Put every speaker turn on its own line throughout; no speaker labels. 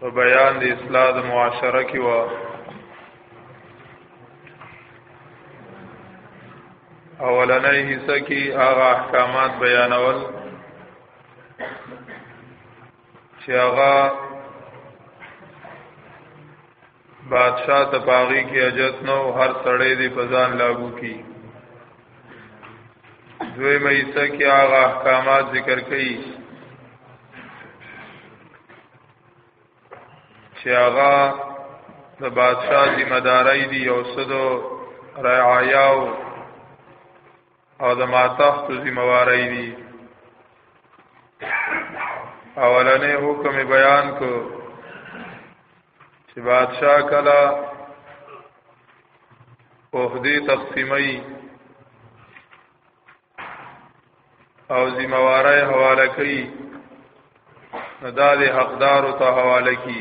په بیان د اصلاح د معاشره کې و اولنې حصہ کې هغه احکامات بیانول چې هغه بادشاہ ته پاغي کې اجازه نو هر سړی دی په ځان لاگو کی دوی مېسه کې هغه احکامات ذکر کړي چې هغه د بادشاہ ذمہ داري دی او صدو رعایاو او د ماتحت ذمہ واري دی اولنې حکم بیان کو چې بادشاہ کلا په دې تقسیمي او ذمہوارای حواله کوي نو دا د حقدار ته حواله کی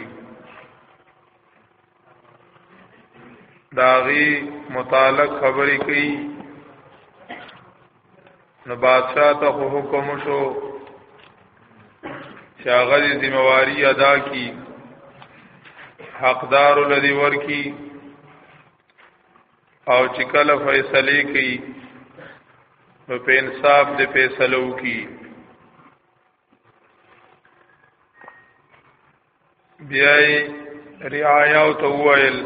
داغي متعلق خبرې کوي نو بادشاہ ته حکم شو چې هغه د ذمہواری ادا کی حقدار لدی ورکی او چې کله فیصله کوي نو په انصاف دې فیصله وکي بیا رعایا او توویل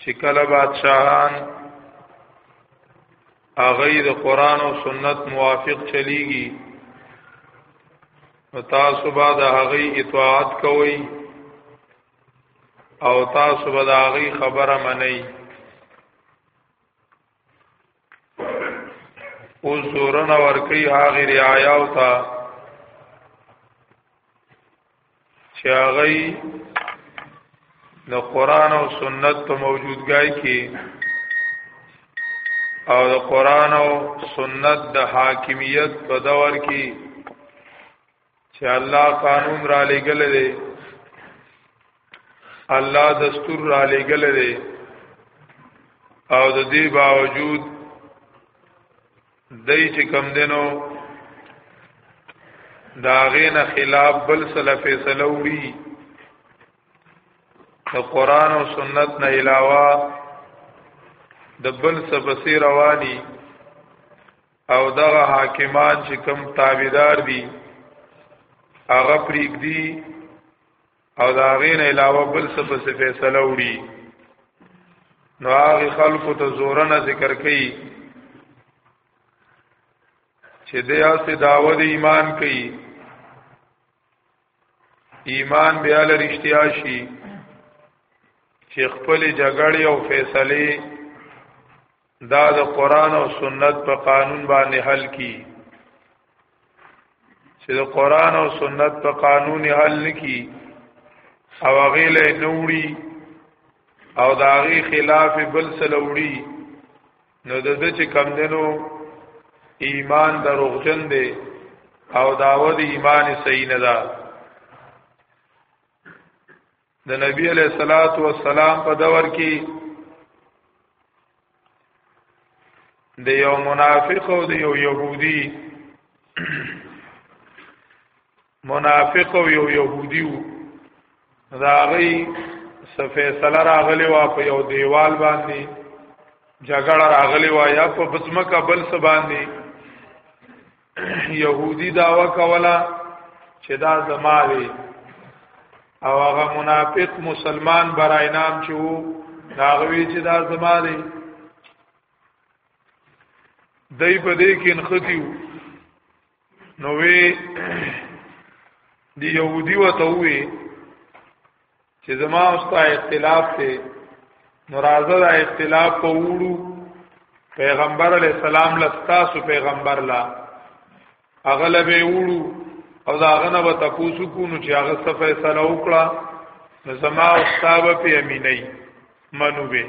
چې کله بادشاہان اغه د قران او سنت موافق چلیږي نو تاسو به د هغه اطاعت کوئ او تاسو به دا غي خبره منئ او زورن ورکی هاغی رعایاو تا چې هغه د قران او سنت په موجودګۍ کې او د قران او سنت د حاکمیت په دور کې چې الله قانون را لګل دی الله دستور را لګل دی او د دې باوجود دای چې کم دینو دا غینه خلاف بل سلف سلوړي د قران او سنت نه علاوه د بل سبسي رواني او دغه حاکمان چې کم تابعدار دي هغه پریک دي او دا غین علاوه بل څه په فیصله وړي نو هغه خلکو ته زورنه ذکر کوي چې د یاسه داوود ایمان کوي ایمان بیا لرشتیا شي چې خپل جګړې او فیصله دا د قران او سنت په قانون باندې حل کی چې د قران او سنت په قانون حل نکی او هغه له نوړي او د هغه خلاف بل سلوړي نو د دې چې کم دنو ایمان دروغجن دی او داود ایمان صحیح نه ده د نبی علیہ الصلات والسلام په دور کې د یو منافق او د یو يهودي منافق او یو يهودي دا غي فیصله راغلی وا په یو دیوال باندې جګړه راغلی وا یا په بزمکه بل څه باندې يهودي داوا کولا چې دا زما دی او هغه منافق مسلمان برای نام چې وو داغوی چې دا زما دی دای په دې کې انختیو نو وی دی يهودي وته وی چې زما او ستا اختلاف ته ناراضه دا اختلاف په وړو پیغمبر علی السلام لستاسو پیغمبر لا اغلب وړو او دا غنه به تاسو کو نو چې هغه څه فیصله وکړه نو زما او ستا به په امینۍ منو به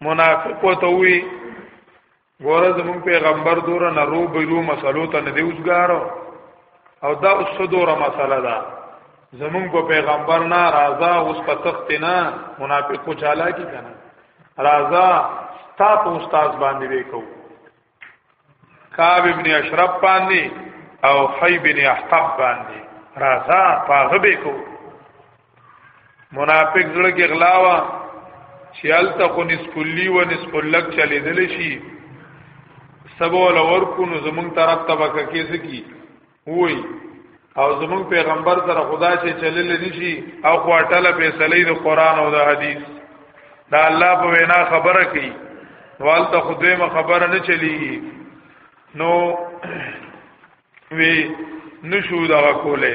منافق وته وی ګوره زمون پیغمبر دور نه رو بیرو مسلو ته نه دیوسګارو او دا اوس دوره مسله ده زمون په پیغمبر نه راضا اوس په تخت نه منافق کو چاله کی کنه راضا ستا په استاد باندې وکاو کعب ابن اشرف باندې او حی بن احتب باندې راضا پاغه وکاو منافق زړه کې غلاوا چې الته خو نسب کلی و نسب لک چلے دل شي سبو لور کو نو زمون طرف ته وکه کیسه کی وای او زمون پیغمبر سره خدا چې چلل نشي او خواټل فیصله د قران او د حدیث دا الله په وینا خبره کوي والته خدایمه خبره نه چلیږي نو وی نشو دا کوله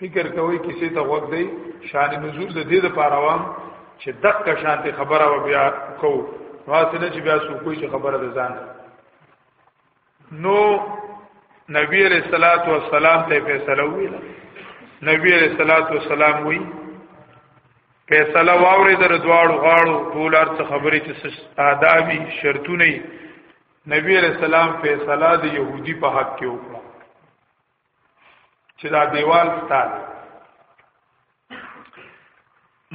فکر کوي کسی ته وګ دی شان نزول د دې لپاره وام چې دغه شانتي خبره و بیا کو واسنه چې بیا سو کوی چې خبره ده ځان نو نبی علیہ الصلات والسلام ته فیصله ویل نبی علیہ الصلات والسلام وی فیصله واورې در دواړو غاړو ټول ارڅ خبرې چې آدابي شرطونه نبی علیہ السلام فیصله د يهودي په حق کې وکړه چې دا دیوال ستاسو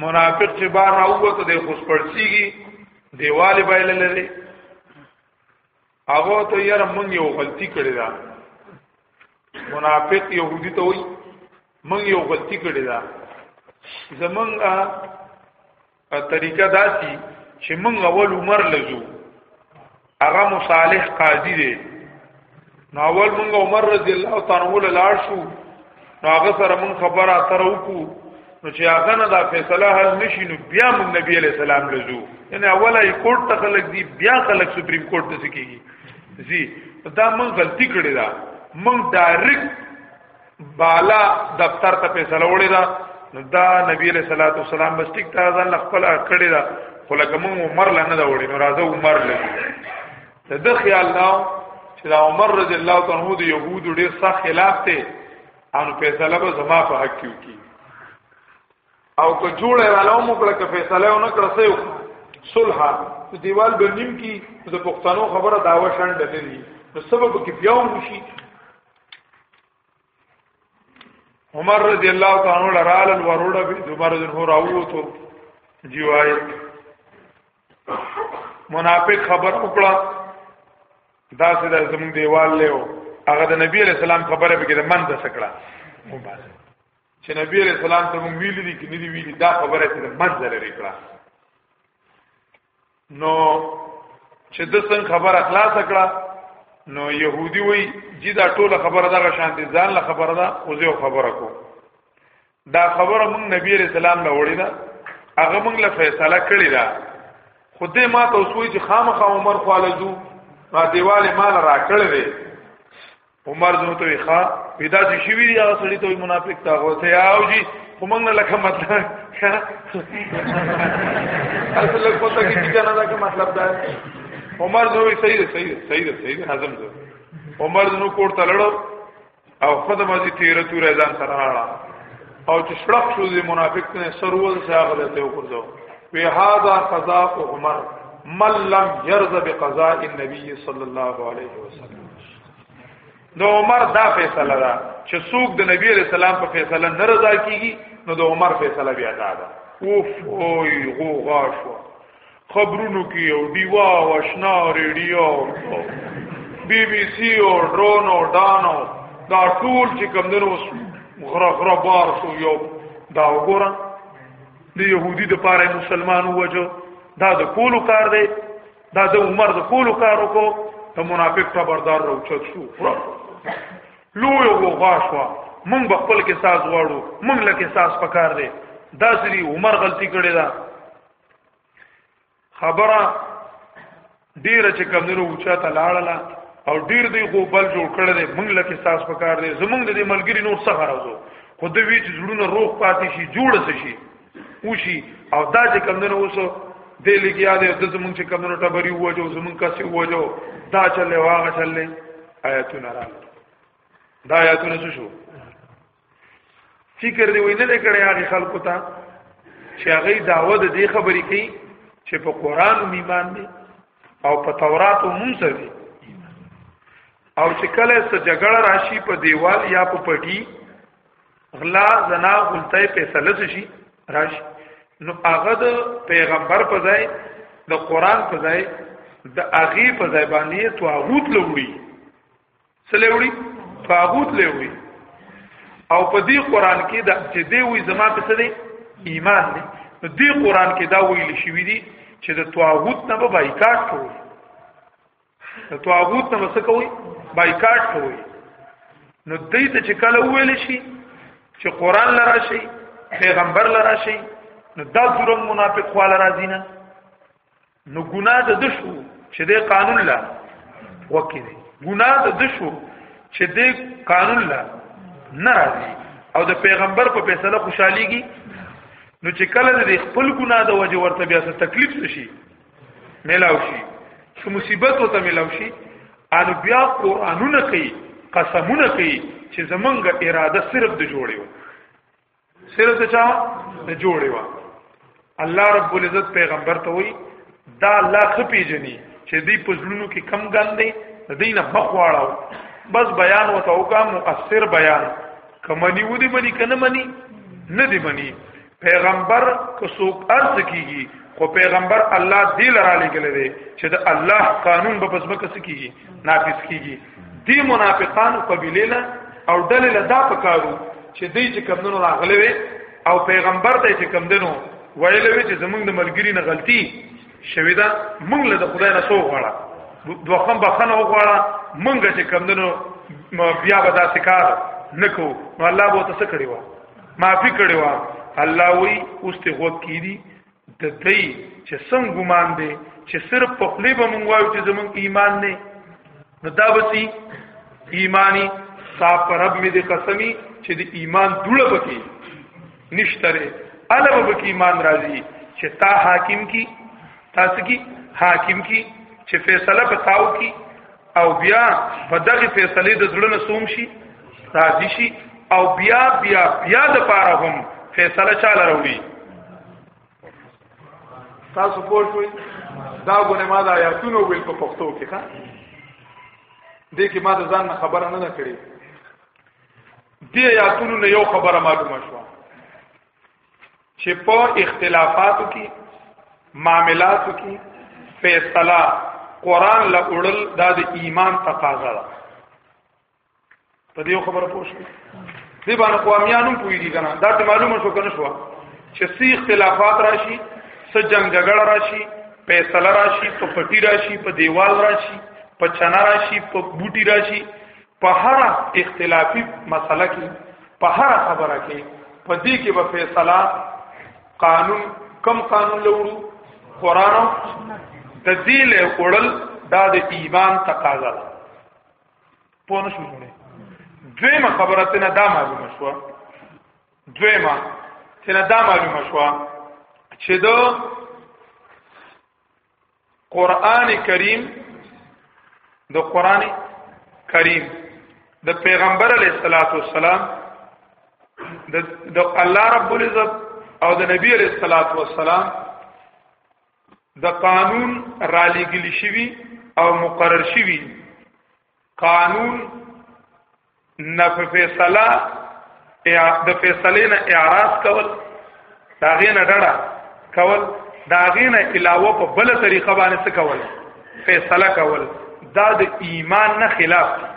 منافق چې بار راووته د خوش پړسیږي دیوال بایل لري هغه ته یې مونږ یو غلطي کړې ده منافق يهودي ته وایي مونږ یو غلطي کړې ده زمونږه طریقه داسي چې موږ اول عمر لزو هغه مصالح قاضي دی نو اول موږ عمر رضی الله تعالی عنہ لاړ شو نو هغه سره موږ خبره تر وکړو نو چې هغه نه دا فیصله حل نشي نو بیا موږ نبی علی السلام لزو یعنی اوله یې کورټ ته خلک دی بیا خلک سپریم کورټ ته سکیږي زی دا موږ غلطی کړې ده موږ ډایرکټ بالا دفتر ته فیصله وړي دا دا نبی علیہ الصلوۃ والسلام بس ټیک ته ځان خپل کړی دا خو لکه مونږ عمر لنه دا وړي نو راځه عمر لږه د خیال دا چې دا عمر رضی الله تعالی عنہ د يهود ډیر سخت خلاف ته ان فیصله به زما په حق کې وکي او که جوړه والو مو کړه که فیصله ونه کړه سه صلح دیوال بنیم کی د پښتنو خبره داوا شان دلی نو سبب کې بیا ونشي عمر رضی الله تعالی عنہ لرال الورود به زبر جن هو راووتو جیوای منافق خبر وکړه دا چې د زمون دیوال له هغه د نبی علیہ السلام خبره به کړه من د سکړه چې نبی علیہ السلام ته مونږ ویل دي کې ندی ویل دا خبره چې من زره لري کړه نو چې د څنګه خبره خلاص کړه نو يهودي وای چې دا ټوله خبره دغه شان دي ځان له خبره ده او زه خبره کو دا خبره مونږ نبی رسول الله له وړي ده هغه مونږ له فیصله کړی ده خدای ما ته اوسوي چې خامخا عمر خالدو ما دیواله مال راکړې عمر زو ته ښا پیدا چې شي وی هغه سړی ته منافق تا هو ته او جی کومنګ نه لکه مطلب اصل لکه پته کې چې نه دا کوم مطلب دا عمر زو صحیح ده صحیح ده صحیح ده صحیح ده حزم زو عمر زو کوړ ته لړو او خود مزي تیر تور ځان سره راړه او چې شړق شو دي منافق نه سرول ځاغ له ته وکړو وی هاذا قضاء عمر من لم يرضى بقضاء النبي صلى الله عليه وسلم نو عمر دا فیصله ده چې څوک د نبی علیہ السلام په فیصله نه رضا کیږي نو د عمر فیصله بیا دا ده اوف اوی غوغا شو خبرونو کې یو دیوا او آشنا ریډیو بی بی سی او ډرون او دانو دا ټول چې کوم دنو غره غره بار شو یو دا وګوره د يهودي د پاره مسلمانو وجو دا د کولو کار دی دا د عمر د کولو کارو کو ته منافق خبردار راوچت شو لوی وو غاشوا مونږ به خپل کې ساز غواړو مونږ له کې ساز پکار دی دا سری عمر غلطي کړې ده خبره ډیره چې کمنو اوچا ته لاړله او ډیر دی غوبل جوړ کړی دی مونږ له کې ساز پکار دی زمونږ د ملګری نور څه غرضو خو دوی چې زړونه روغ پاتې شي جوړ شي وشي او دا چې کمندونو وسو دې لګیا دې د زمونږ چې کمندونو ټبري وځو زمونږ کاسي وځو دا چلې واغه چلې آیاتونه را دا آیاتونه څه شو فکر دی وینه نه کړی هغه خلکو ته چې هغه داوود دې خبرې کوي چې په قران ایمان دي او په تورات او موسی دي او چې کله څه جګړه راشي په دیوال یا په پټي غلا زنا غلطه فیصله شي راشي نو هغه د پیغمبر په ځای د قران په ځای د اغي په ځای باندې توغوت لوړي څه لوړي توغوت لوړي او په دې قران کې د چې دی وي زما په څه دی ایمان دی نو دې قران کې دا ویل شوی دی چې د توغوت نه به بایکاټ کوي د طاغوت نه څه کوي بایکاټ کوي نو دې ته چې کله ویل شي چې قران لرا شي پیغمبر لرا شي نو دا ضرورت منافق خواله راځي نه نو ګناه د دشو چې د قانون لا وکړي دي ګناه د دشو چې د قانون لا نه راځي او د پیغمبر په فیصله خوشحاليږي نو چې کله د خپل ګناه د وجه ورته بیا څه تکلیف شي ملاو شي چې مصیبت وته ملاو شي ان بیا قرانونه کوي قسمونه کوي چې زمونږه اراده صرف د جوړیو صرف د چا د جوړیو الله رب العزت پیغمبر ته وایي دا الله خپې جنې چې دی پزړونو کې کم ګندې د دینه بخواړو بس بیان وته وکم مؤثر بیان کمنی ودی منی کنه منی نه دی منی پیغمبر که څوک ارز کیږي خو پیغمبر الله دی لرا لګل دی چې د الله قانون به پس مکه سکیږي نافذ کیږي دی منافقان قبیله له او ډلې له دا پکارو چې دی چې کمندونو راغلي وي او پیغمبر ته چې کمندونو ویل وي چې زمونږ د ملګری نه غلطي شوې ده مونږ له خدای نه سو غواړه دوخم بخنه وغواړه مونږ چې کمندونو بیا به دا سکار نکو نو الله به تاسو کړی وو معافي کړي وا الله وی اوس ته هو کیدی د دې چې څنګه ګمان دی چې صرف په خلی به مونږ وایو چې زمونږ ایمان نه نو دا بسی ایمانی صاحب پر رب می دې قسمی چې د ایمان دوړه پکې نشتره الا به کې ایمان راځي چې تا حاکم کی تاسو کی حاکم کی چې فیصله بتاو کی او بیا په دغه فیصله د زړه سوم شي راضي شي او بیا بیا بیا د پاره هم فیصله چاله وروړي تاسو پوه شئ دا غونه ما د آیاتونو ویل په پښتو کې ښا دې کې ما د ځان خبره نه کړې دې آیاتونو نه یو خبره معلومه شوه چې په اختلافاتو کې معاملاتو کې فیصله قران له وړل د ایمان تقاضا ده په دې خبره پوه شئ دې باندې قوامیانو پوېږي کنه دا ته معلومه شو کنه شو چې سی اختلافات راشي څه جنگ جګړه راشي فیصله راشي په پټی راشي په دیوال راشي په چنا راشي په بوټي راشي په هر اختلافي مسله کې په هر خبره کې په دې کې به فیصله قانون کم قانون لورو قران او تدیل وړل دا د ایمان تقاضا ده پونه شو نه دویمه خبره ته نه دا معلومه شو دویمه ته نه دا معلومه شو چې دو قران کریم د قران کریم د پیغمبر علی صلوات و سلام د د الله رب العزت او د نبی علی صلوات و سلام د قانون را لګل شوی او مقرر شوی قانون نه په فیصله د فیصلې نه اعراض کول دا غینه ډډه کول دا غینه علاوه په بل طریقه باندې څه کول فیصله کول دا د ایمان نه خلاف دی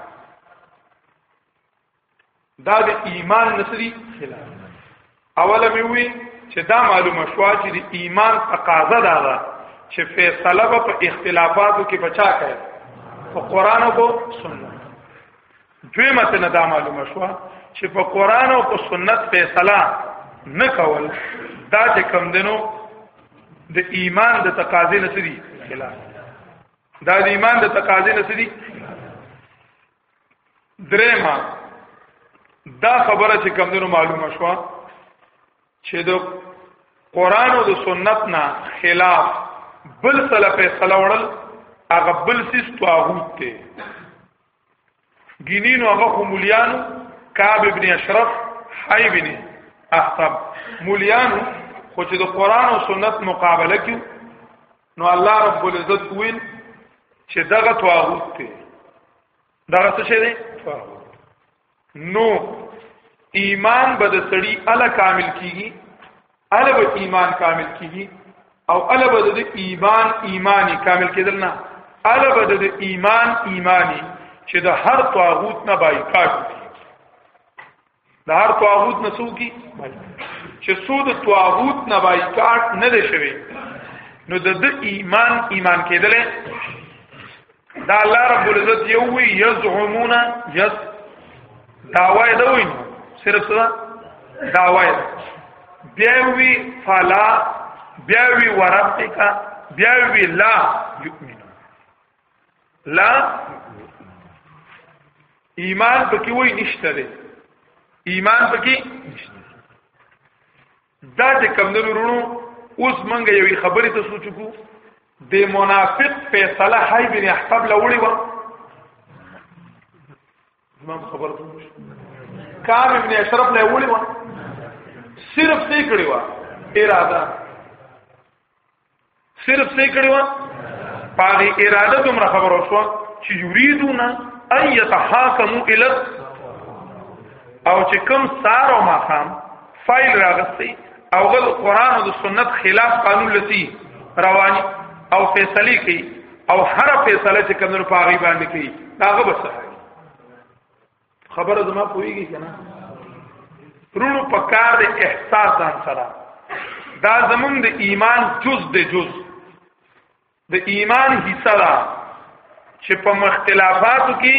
دا د ایمان نسری خلاف اوله مې وی چې دا معلومه شو چې د ایمان تقاضا دا ده چې فیصله په اختلافاتو کې بچا کوي په قران او سنت دوی مته نه دا معلومه شو چې په قران او په سنت فیصله نه کول دا چې کم دنو د ایمان د تقاضې نسری خلاف دا د ایمان د تقاضې نسری درېما دا خبره چې کمونو معلومه شو چې د قران او د سنت نه خلاف بل سره فیصله وړل هغه بل سیس طاغوت ته ګینینو هغه خو مولیانو کعب ابن اشرف حی ابن احطب مولیانو خو چې د قران او سنت مقابله کې نو الله رب العزت ویل چې دغه طاغوت ته دغه څه شي دی نو ایمان به د سړی اله کامل کیږي اله به ایمان کامل کیږي او اله به د ایمان ایمانی کامل کېدل نه اله به د ایمان ایمانی چې د هر طاغوت نه بایکاټ د هر طاغوت نه څوکي چې سود طاغوت نه بایکاټ نه دی شوی نو د ایمان ایمان کېدل دا الله رب العزت یو وی یزعمون یز داوای دا وین صرف صدا داوای بیا وی فلا بیا وی وربک بیا وی لا یؤمن لا ایمان پکې وای نشته دی ایمان پکې نشته دا چې کم نه ورونو اوس مونږ یوې خبرې ته سوچ کو د منافق فیصله حی بن احتب لوړی و امام خبر ته کام ابن اشرف له وړي و صرف دې کړی و اراده صرف څه کړی و پاره اراده دومره خبره شو چې یریدون ان یتحاکمو ال او چې کم سار او ماخام فایل راغستی او غل قران او سنت خلاف قانون لسی رواني او فیصله کوي او هر فیصله چې کمنو پاغي باندې کوي هغه بس خبره زما پوېږي کنه رونو په کار د احساس ځان سره دا زمونږ د ایمان جز د جز د ایمان حصہ ده چې په مختلفاتو کې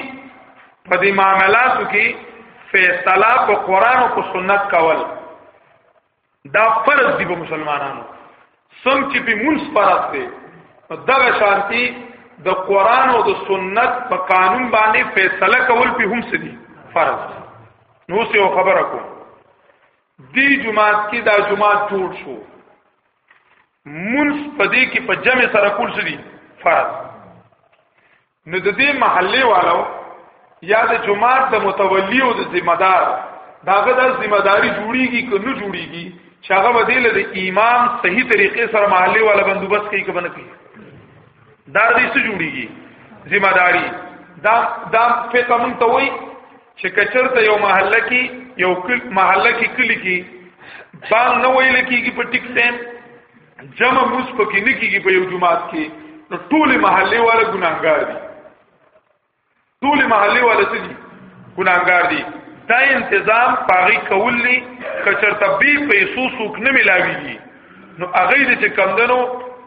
په دې معاملاتو کې فیصله په قران او په سنت کول دا فرض دی په مسلمانانو سم چې په مونږ فرض دی په دغه شانتي د قران او د سنت په قانون باندې فیصله کول په هم سدي فرض نو څه خبره کوم دی جمعات کې دا جمعات جوړ شو منس پدې کې په جمع سره کول سدي فرض نو د دې محله والو یا د جماعت د متولی او د ذمہ دار داغه د ذمہ داری جوړیږي که نه جوړیږي چې هغه بدیل د امام صحیح طریقې سره محله والا بندوبست کوي کبه نه کوي دا دې څه جوړیږي ذمہ داری دا دا فقہ مونږ ته وایي چې کچرته یو محله کې یو کل محله کې کلی کې بانګ نه ویل کېږي په ټیک ټایم جمع موس پکې نه کېږي په یو جماعت کې نو ټول محله والا ګناګار دي ټول محله والا څه دي ګناګار دي دا تنظیم پاغي کول دي کچرته به پیسو سوک نه ملاويږي نو هغه دې چې کمندنو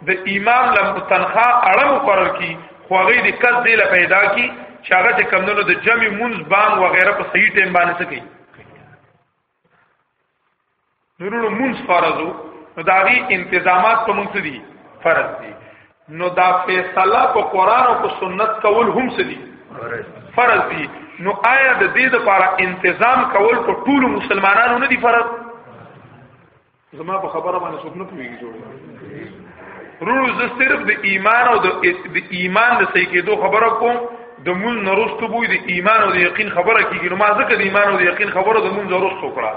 د امام لم تنخوا اړه مقرر کی خو هغه دې کس دې له پیدا کی چې هغه چې کمندنو د جمع منز بان و غیره په صحیح ټیم باندې څه کوي نورو منز فرضو نو دا غي انتظامات په منځ دي فرض دي نو دا فیصله په قران او په سنت کول هم څه دي فرض دي نو آیا د دې لپاره انتظام کول په ټولو مسلمانانو نه دي فرض زما په خبره باندې څوک نه پوهیږي جوړ رور زه صرف د ایمان او د ایمان د صحیح کېدو خبره کوم د مون نرستو بوی د ایمان او د یقین خبره کیږي نو ما ځکه د ایمان او د یقین خبره د مون زرستو کړه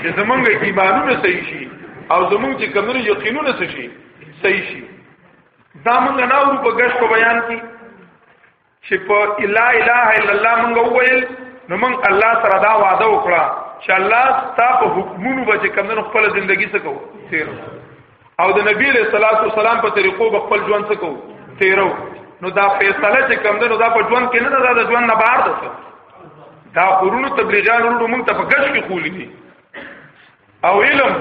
چې زمونږ ایمانونه صحیح شي او زمونږ چې کمنو یقینونه صحیح شي صحیح شي دا مونږ نه ورو په ګش په بیان کې چې په الا اله الا الله مونږ وویل نو مونږ الله سره دا وعده وکړه چې الله ستاسو حکمونو به کمنو خپل ژوندۍ سکو تیر او د نبی له صلوات و سلام په طریقو به خپل ژوند سکو تیرو نو دا فیصله چې کمنو دا په ژوند کې نه دا د ژوند نه بهر ده دا قرونو تبلیغان ورونو مونږ ته په ګش کې خولې دي او علم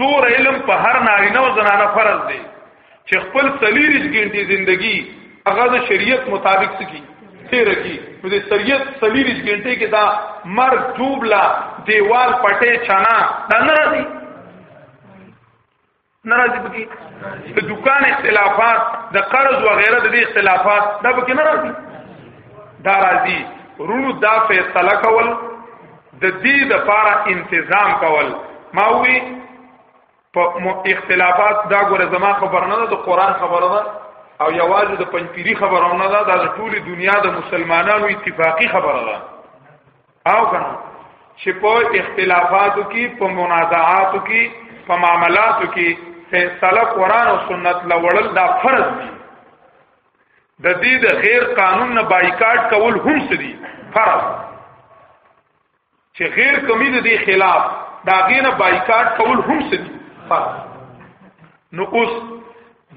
تور علم په هر نارینه او زنانه فرض دی چې خپل سلیریز ګنټي زندگی هغه د شریعت مطابق سکی تیر کی نو د شریعت سلیریز ګنټي کې دا مرګ جوبلا دیوال پټه چانا دا نه راځي ناراضي پکې د دکان اختلافات د قرض و غیره د اختلافات دا پکې ناراضي دا راضي رونو دا فیصله کول د دې د پاره انتظام کول ما وی په اختلافات دا ګوره زما خبر نه ده د قران خبره ده او یوازې د پنځپيري خبره نه ده د ټولي دنیا د مسلمانانو اتفاقی خبره ده او کنه چې په اختلافاتو کې په منازعاتو کې په معاملاتو کې فیصله قران او سنت لوړل دا فرض دي د دې د غیر قانون نه بایکاټ کول هم سدي فرض چې غیر کمی د دې خلاف دا غینه بایکاټ کول هم سدي فرض نو اوس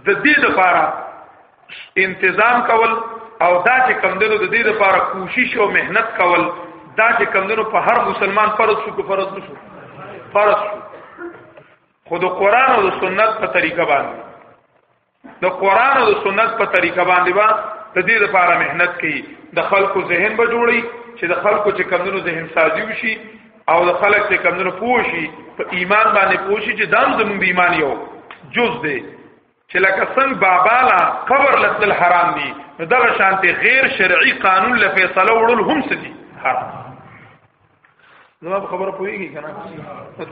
د دې لپاره انتظام کول او دا چې کمندونو د دې لپاره کوشش او مهنت کول دا چې کمندونو په هر مسلمان فرض شو کو فرض نشو فرض شو خو د قران او د سنت په طریقه باندې د قران او د سنت په طریقه باندې با د دې لپاره مهنت کوي د خلکو ذهن به جوړي چې د خلکو چې کمندونو ذهن سازي وشي او د خلک ته کمنو پوشي په ایمان باندې پوشي چې دام زموږ ایمان یو جز دی چې لکه څنګه بابا لا قبر لتل حرام دي نو دغه شانته غیر شرعي قانون له فیصله وړل هم سدي حرام زما خبره پوهیږي کنه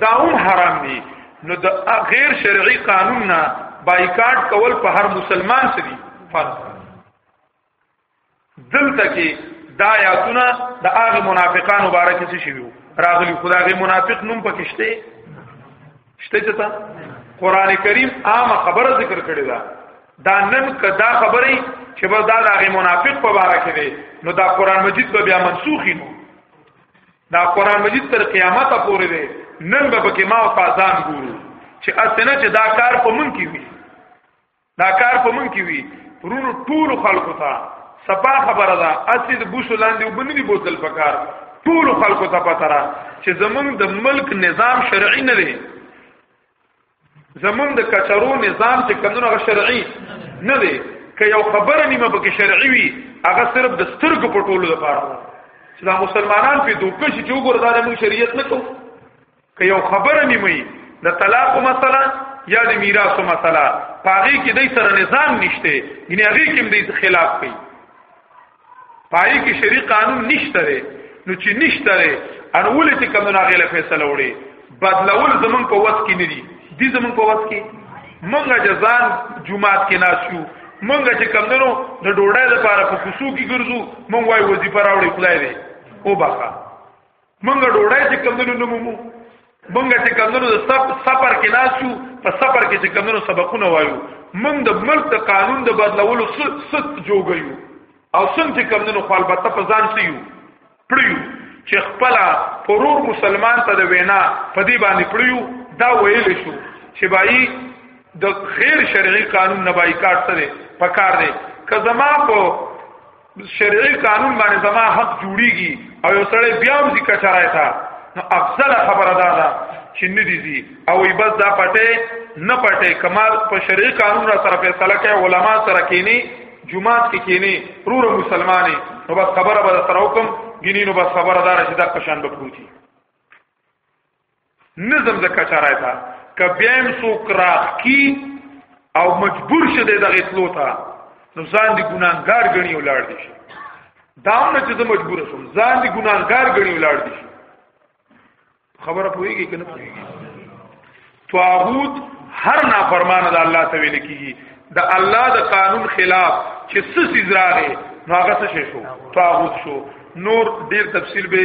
دا هم حرام دي نو د غیر شرعي قانون نه بایکاټ کول په هر مسلمان سدي فرض دلته کې دا آیاتونه د هغه منافقانو باره کې څه شویو راغلی خدای منافق نوم پکشته شته چې تا قران کریم عام خبره ذکر کړی دا دا نن کدا خبره چې بس دا د هغه منافق په باره کې دی نو دا قران مجید به بیا منسوخی نو دا قران مجید تر قیامت پورې دی نن به پکې ما او تازان ګورو چې اسنه چې دا کار په مونږ کې وي دا کار په مونږ کې وی پرونو ټول خلکو ته صفا خبره ده اسی د بوسو لاندې وبنې دی بوتل پکار ټول خلکو ته پته را چې زمونږ د ملک نظام شرعي نه دی زمونږ د کچرو نظام چې کندونه شرعي نه دی که یو خبره نیمه پکې شرعي وي هغه صرف د سترګو په ټولو لپاره چې دا مسلمانان په دوکه شي چې وګوره دا موږ شریعت نه کوو که یو خبره نیمه د طلاق مسله یا د میراث مسله پاغي کې د سره نظام نشته یعنی هغه کې د خلاف کوي پای کې شری قانون نشته دی نو چې نشته دی ان ولې چې کوم نه غیله فیصله وړي بدلول زمون په وس کې نه دي دي زمون په وس کې مونږه جزان جمعات کې ناشو مونږه چې کوم نو د ډوډۍ لپاره په کوسو کې ګرځو مونږ وای وظیفه راوړي خدای دی او بخا منګه ډوړای چې کمونو نمومو منګه چې کمونو د سفر کې ناسو په سفر کې چې کمونو سبقونه وایو من د ملک د قانون د بدلولو ست جوګیو او څنګه چې کمونو خپل بته په ځان سيو پړیو چې خپل پرور مسلمان ته د وینا په دی باندې پړیو دا ویل شو چې بای د غیر شرعي قانون نه بایکاټ سره پکار دی که زما په شرعي قانون باندې زما حق جوړیږي او یو سړی بیا هم ذکر چرای تا نو افضل خبره دا ده چې ندی دي او ای بس دا پټه نه پټه کمال په شرعي قانون را سره فیصله کوي علما سره کینی جمعات کې کینی رور مسلمانې نو بس خبره به سره حکم غنی نو بس خبره دار چې دا قشان به پروتي نظم د کچارای تا کبیم سو کراخ کی او مجبور شه د دغه تلو تا نو ځان دی ګناګار غنی ولاړ دي شي دا نه چې زه مجبور شم ځان دی ګناګار غنی ولاړ دي شي خبره پوهیږي کنه پوهیږي طاغوت هر نافرمان د الله ته ویل کیږي د الله د قانون خلاف چې څه سیز راغی نو هغه څه شو طاغوت شو نور ډیر تفصیل به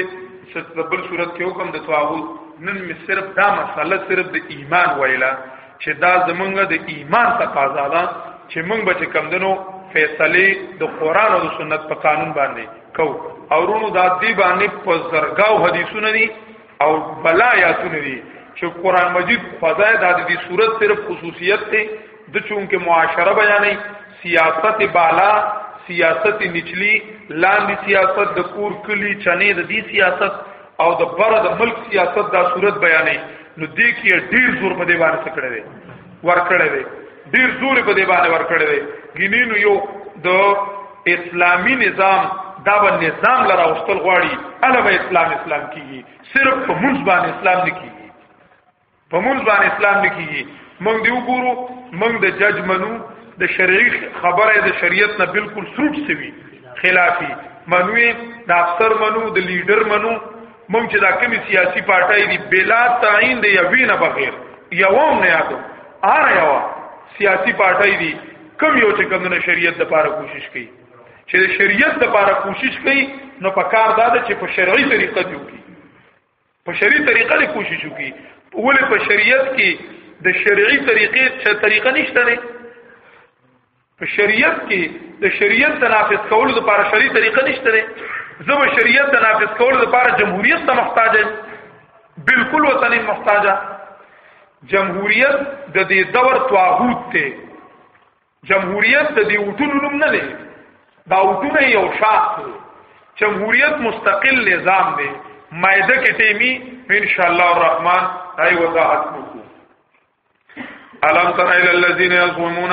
ستبل صورت کې حکم د طاغوت نن می صرف دا مسله صرف د ایمان ویلا چې دا زمونږ د ایمان تقاضا ده چې مونږ به چې کمدنو فیصله د قران او د سنت په قانون باندې کو اورونو د دې باندې په زرګاو حدیثونه دي او بلا یاتونه دي چې قران مجید فضای د دې صورت صرف خصوصیت ته د چونکه معاشره بیانې سیاست بالا سیاست نچلی لاندې سیاست د کور کلی چنې د دې سیاست او د بره د ملک سیاست دا صورت بیانې نو دې کې ډیر زور په دې باندې څه کړی دی ورکړی دی ډیر زور په دې باندې ورکړی دی ګینینو یو د اسلامی نظام دا به نظام لره واستل غواړي الوه اسلام اسلام کیږي صرف په منځ باندې اسلام نه کیږي په منځ باندې اسلام نه کیږي موږ دی وګورو موږ د جج منو د شرعي خبره د شریعت نه بالکل سروټ سوي خلافي منوي د افسر منو د لیډر منو مونږ چې دا کمی سیاسی پارټای دی بلا تعین دی یوی نه بغیر یوم نه یادو آر یو سیاسی پارټای دی کم یو چې کمونه شریعت د پاره کوشش کوي چې د شریعت د پاره کوشش کوي نو په کار دا ده چې په شرعي طریقه دی وکړي په شرعي طریقه دی کوشش وکړي ولې په شریعت کې د شرعي طریقې چې طریقه نشته نه په شریعت کې د شریعت د نافذ کولو لپاره شرعي طریقه نشته ده زه به شریعت د نافذ کولو لپاره جمهوریت ته محتاج یم بالکل وطن محتاج جمهوریت د دې دور طاغوت ته جمهوریت د دې وټونو نوم نه دی دا وټونه یو شاخ دی جمهوریت مستقل نظام دی مایده کې ټیمی ان شاء الله الرحمن دای وضاحت کوو الم تر الى الذين يظلمون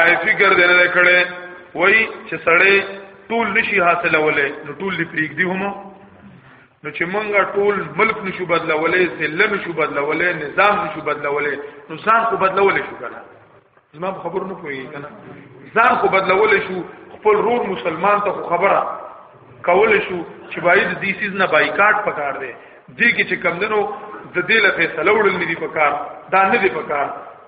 آی فکر دې نه کړي وای چې سړی ټول نشي حاصلولې نو ټول دې پریګ دی هم نو چې مونږه ټول ملک نشو بدلولې ذله نشو بدلولې نظام نشو بدلولې نو ځان خو بدلولې شو کنه زما په خبرو نه پوهیږي کنه ځان خو بدلول شو خپل رور مسلمان ته خبره کول شو چې باید دې سیز نه بایکاټ پکار دی دې کې چې کم دنو د دې له فیصله وړل نه دی پکار دا نه دی پکار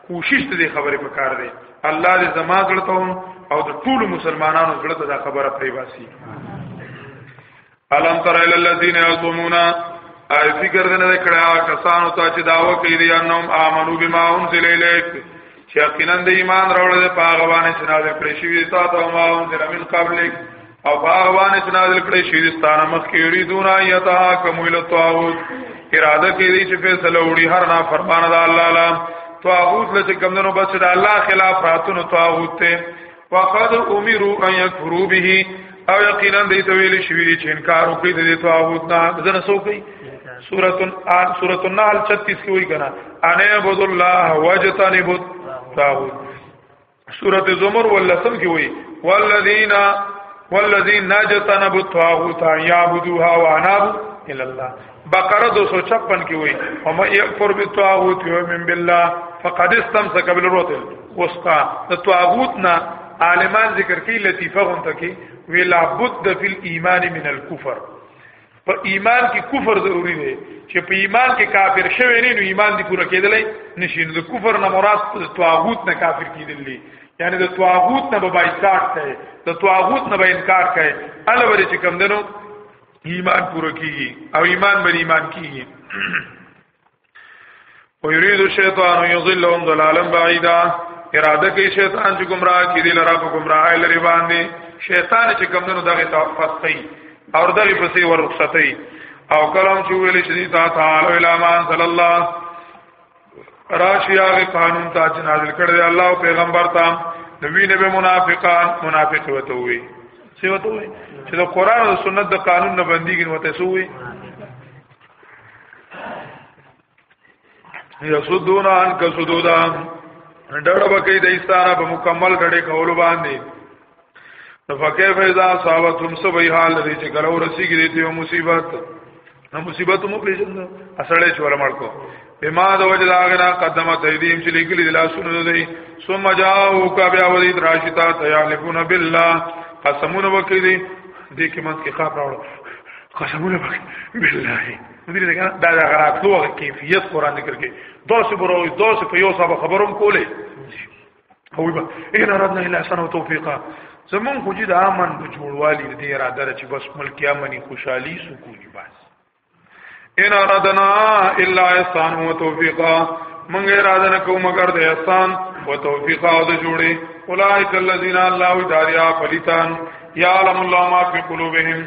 کوشش دې خبره پکار دی الله دې زما زړه ته او د ټول مسلمانانو زړه ته دا خبره پریواسي الم تر ال الذين يظلمون اي فکر دنه کړه کسانو ته چې داوا کوي دي انهم امنو بما انزل اليك چې یقینا د ایمان راوړل په هغه باندې چې نازل کړی شوی تا ته ما انزل من قبلک او په هغه باندې چې نازل کړی شوی ستانه مخ کې یریدون ایتها کمول طاغوت اراده کوي چې فیصله وړي هر نه فرمان د الله لا طاغوت لته کمندونو بچ د الله خلاف راتونو طاغوت ته وقد امروا ان يكفروا به او یقینا دې ته ویل شوی دی چې انکار وکړي د توحید نه ځنه سو کوي سورۃ الان سورۃ النحل 36 کې وایي کنه ان عبد الله وجتنب الطاغوت سورۃ زمر ولسم کې وایي والذین والذین نجتنب الطاغوت یعبدوها وانابوا الا الله بقره 256 کې وایي هم یکفر بالطاغوت یؤمن بالله فقد استمسك بالعروه الوثقى د طاغوت نه عالمان ذکر کوي لطیفه هم تکي وی لا بد فی الايمان من الكفر په ایمان کې کفر ضروری دی چې په ایمان کې کافر شوی نه نو ایمان دی پوره کېدلی نشي نو د کفر نه مراد د طاغوت نه کافر کېدلی یعنی د طاغوت نه به بایکاټ کوي د طاغوت نه به انکار کوي الوری چې کم دنو ایمان پوره کیږي او ایمان بر ایمان کیږي او یرید الشیطان یضلهم ضلالا بعیدا اراده کوي شیطان چې گمراه کړي دي لرا په گمراه لري باندې شیطان چې کمونو دغه توفق کوي او دغه پسې ورخصتي او کلام چې ویل شي تا تعالی الامان صلی الله راشي هغه قانون ته چې نازل کړی الله او پیغمبر ته نبی نه به منافقان منافق وته وي څه وته وي چې د قران او سنت د قانون نه بنديږي نو ته سوې یسدون عن کسدودا ډړ بکې د ایستاره په مکمل ډړې کولو باندې فکیف اذا اصابتهم سبی حال دې چې کله ورسیږي دې یو مصیبت نو مصیبت مو پیژنده اسړې چور مړ کو بما د وجه لاغنا قدمه تیدیم چې لیکلي د لاسونو دی ثم جاءو کا بیا ولي راشتا تیالفون بالله قسمونه وکړي دي دې کې مت کې خاپ راوړو قسمونه وکړي بالله مدیر دا دا غراتلو کیفیت قران ذکر کې دوه سبرو دوه په یو صاحب خبروم کولې او به ان اردنا الا سنه توفیقا زمون خو جی د امن د جوړوالي د اراده چې بس ملک امني خوشحالي سکوني بس ان اردنا الا احسان و توفیقا من اراده نه کوم مگر د احسان و توفیقا او د جوړي اولائک الذین الله تعالی فلیتان یا علم الله ما فی قلوبهم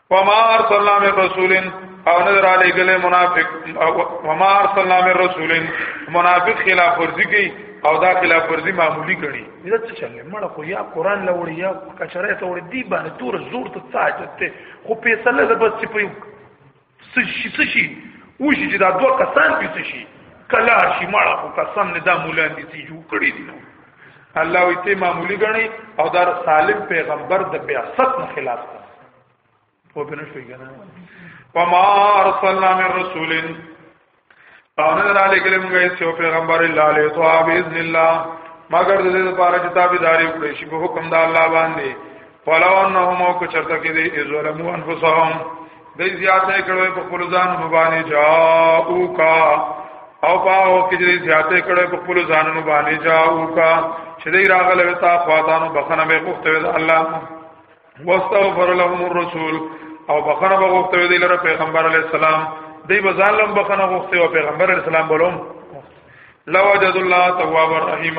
وما ارسلنا من رسول او نظر علی گله منافق وما ارسلنا من رسول منافق خلاف ورزی کی او دا خلاف ورزی معمولی کړي دا څه چلې مړه خو یا قران لوړی یا کچره ته وړي دی باندې تور زور ته ساجت ته خو پیسله د بس په سشي سشي وشي چې دا دوه کسان پیسه شي کلا شي مړه خو قسم نه دا مولان دي چې جوړ کړی دي نو الله وی ته معمولی غنی او دا سالم پیغمبر د بیاست نه خلاف ده په بنه شوی غنه وما ارسلنا من رسول او نه را لګل موږ یو پیغمبر الله علیه تو باذن الله مگر د دې لپاره چې تابعداري وکړي شي په حکم د الله باندې فلو انهم او کچرته کې دې ظلمو انفسهم دې زیاته کړو په خپل ځان مبانی جاءو کا او پاو کې دې زیاته کړو په خپل ځان مبانی جاءو کا چې دې راغله تا خواتانو بخنه به غوښته وې الله واستغفر لهم الرسول او بخنه به غوښته وې دې لره پیغمبر علی السلام دې بزالم بخنه غوښته او پیغمبر علی السلام بولم لوجد الله تواب الرحیم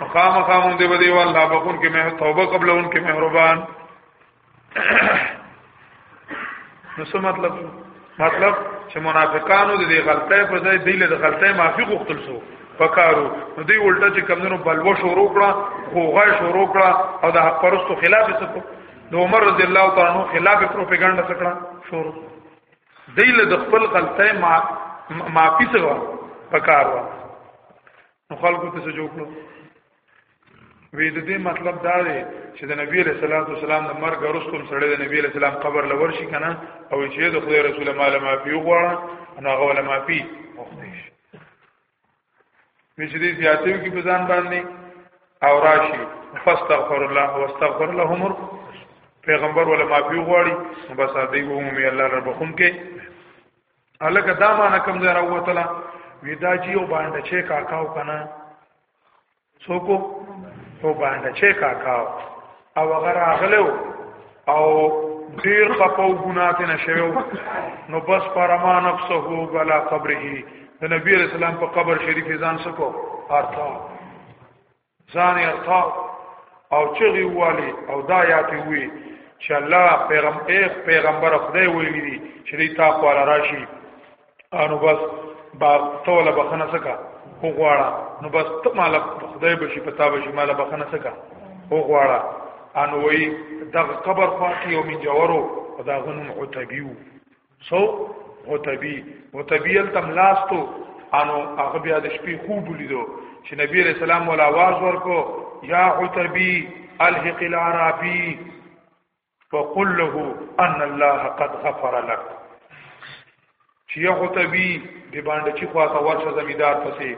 مخام خامون دی بدی والله بخون کې مه توبه قبل ان کې مهربان نو څه مطلب مطلب چې منافقانو د دې غلطۍ په ځای دی له غلطۍ معافي غوښتل سو پکارو نو دی الټا چې کمونو بلوا شروع کړه خوغه شروع کړه او د حق پرستو خلاف څه د عمر رضی الله تعالی عنہ خلاف پروپاګاندا څه کړه شروع دی له د خپل غلطۍ ما معافي سره پکار و نو خلکو ته سجو کړو وې د دې مطلب دا دی چې د نبی له صلوات والسلام د مرګ وروسته سره د نبی له سلام قبر لور شي کنه او چې د خدای رسول مال معافي وغواړه نو هغه ولا معافي چې دې زیاتیو کې بزان باندې او راشي فاستغفر الله واستغفر لهم پیغمبر ولا معافي غواړي بس دې وومي الله رب خون کې الکه دا معنا کوم ځای راوته وی دا جیو باندې چې کاکاو کنه څوک او باندې چې کاکاو او هغه راغلو او ډیر خپو ګناه نه شوو نو بس پرما نفسه بلا قبره د نبی رسول الله په قبر شریف ځان سکو ارتا ځان ارتا او چغي والی او دا یاتي وی چې الله پیغمبر پیغمبر خدای ویلی دي چې تا خو راشي انو بس با توله بخنه سکا هو غواړه نو بس ته مال خدای بشي پتا بشي مال بخنه سکا هو غواړه انو وی دغه قبر خواته یو من جوارو دا غنم عتبیو سو عتبی عتبیل تم لاستو انو هغه بیا د شپې خوب لیدو چې نبی رسول الله ولا आवाज ورکو یا عتبی الحق العربی فقل له ان الله قد غفر لك چې یو ته بي د باندې چې خوا ته ورشه زمیدار پسې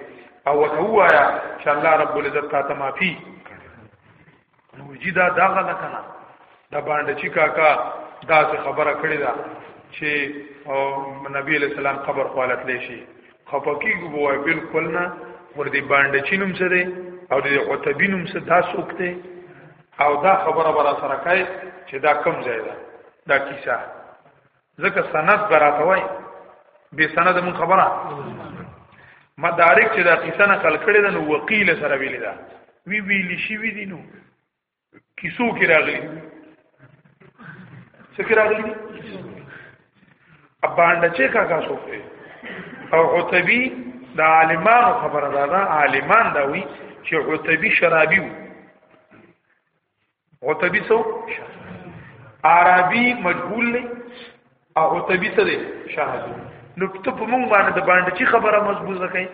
او ته وایا چې الله رب العزت تا ته معافي نو جدا دا غلا کنه د باندې چې کاکا دا څه خبره کړې ده چې نبی علیہ السلام قبر خالت لشي خپه کیږو به وای بالکل نه ور دې باندې چینم څه دی او دې عتبینم څه دا سوک دی او دا خبره برا سره کوي چې دا کم ځای ده دا کیسه ځکه سند براته وای به سند مون خبره مدارک چې دا کیسه نقل کړي ده نو وکیل سره ویل ده وی ویل شي وی دي نو کیسو کې راغلي څه کې راغلي ابانډه چې کاکا سوفه او عتبی د عالمانو خبره ده دا عالمان دا وی چې عتبی شرابي وو عتبی سو عربي مجهول نه او عتبی څه دی شرابي نو ته په مونږ باندې د باندې چې خبره مضبوطه کړي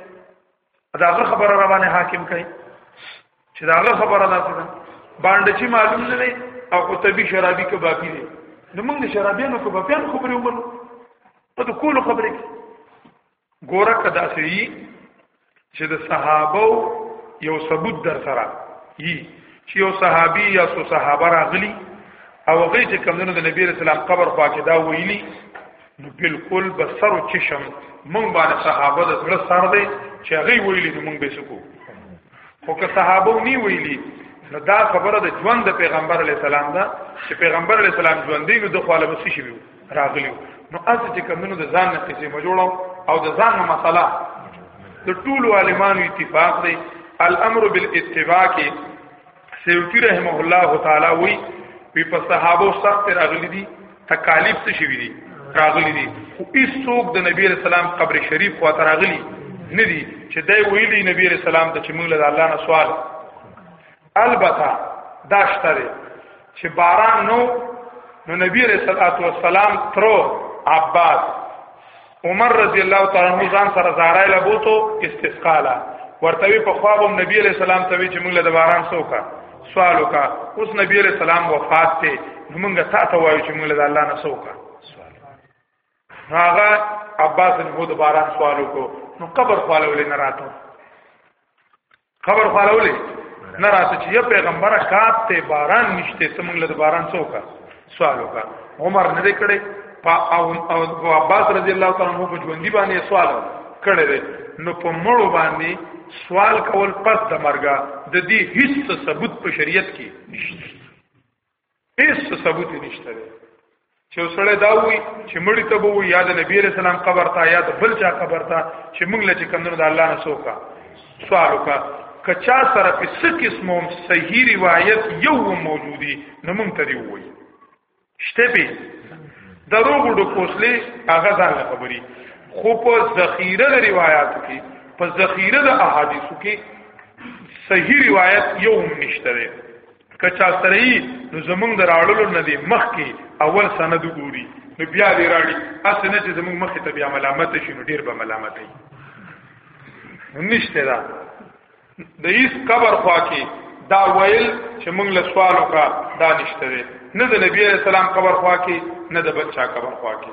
دا هغه خبره را باندې حاکم کړي چې دا هغه خبره ده باندې چې معلوم نه دی او قطبی شرابي کبابي دی نو موږ د شرابيانو کبابيانو خبرې ومنو په دې کولو خبرې ګوره کدا سي چې د صحابه یو ثبوت در سره یي چې یو صحابي یا څو صحابه راغلي او هغه چې کمونو د نبی رسول الله قبر خوا کې دا ویلي نو بالکل به سر او چشم مونږ باندې صحابه د زړه سر دی چې هغه ویلي نو مونږ به سکو خو که صحابه نی ویلي نو دا خبره د ژوند د پیغمبر علی السلام دا چې پیغمبر علی السلام ژوند دی نو د خواله بس شي ویو راغلی نو اته چې کمنو د ځان نه قصې مجوړو او د ځان نه مسله د ټول عالمانو اتفاق دی الامر بالاتباع کې سیوطی رحمه الله تعالی وی په په صحابه سخت راغلی دي تکالیف څه شي دي راغلی دي خو هیڅوک د نبی رسول الله قبر شریف خو راغلی نه دي چې دای ویلی نبی رسول الله ته چې موږ له الله نه سوال البته دا شته چې باران نو نو نبی رسول الله تر عباس عمر رضی الله تعالی عنہ ځان سره زارای لبوتو استسقا لا ورته په خوابم نبی علیہ السلام ته چې موږ له باران سوکا سوال وکا اوس نبی علیہ السلام وفات ته موږ تا ته وایو چې موږ له الله نه سوکا سوال هغه عباس بن هود باران سوال وکړو نو قبر خواله ولې نه راتو خبر خورولې نه راته چې یا پیغمبره کات ته باران نشته ته موږ له باران څوکا سوال وکا عمر نه دې کړې او او عباس رضی الله تعالی عنہ په ژوندۍ باندې سوال کړې دې نو په مړو باندې سوال کول پس د مرګه د دې هیڅ ثبوت په شریعت کې نشته هیڅ ثبوت نشته دی چې وسړی دا وي چې مړی ته وو یا د نبی رسول الله قبر ته یا د بل چا قبر ته چې موږ لږ کندنو د الله نه سوکا سوال وکا کچا سره په څه قسمو صحیح روایت یو موجودی نو موږ ته دی وایي شته به دروغ د کوسلې هغه ځان خبري خو په ذخیره د روایتو کې په ذخیره د احادیثو کې صحیح روایت یو نشته کچا سره یې نو زمونږ د راړلو نه دی مخ کې اول سند ګوري نو بیا دی راړي اسنه چې زمونږ مخ ته بیا ملامت شي نو ډیر به ملامت شي نشته دا د هیڅ قبر خوا کې دا ویل چې مونږ له سوال وکړه دا نشته نه د نبی رسول الله قبر خوا کې نه د بچا قبر خوا کې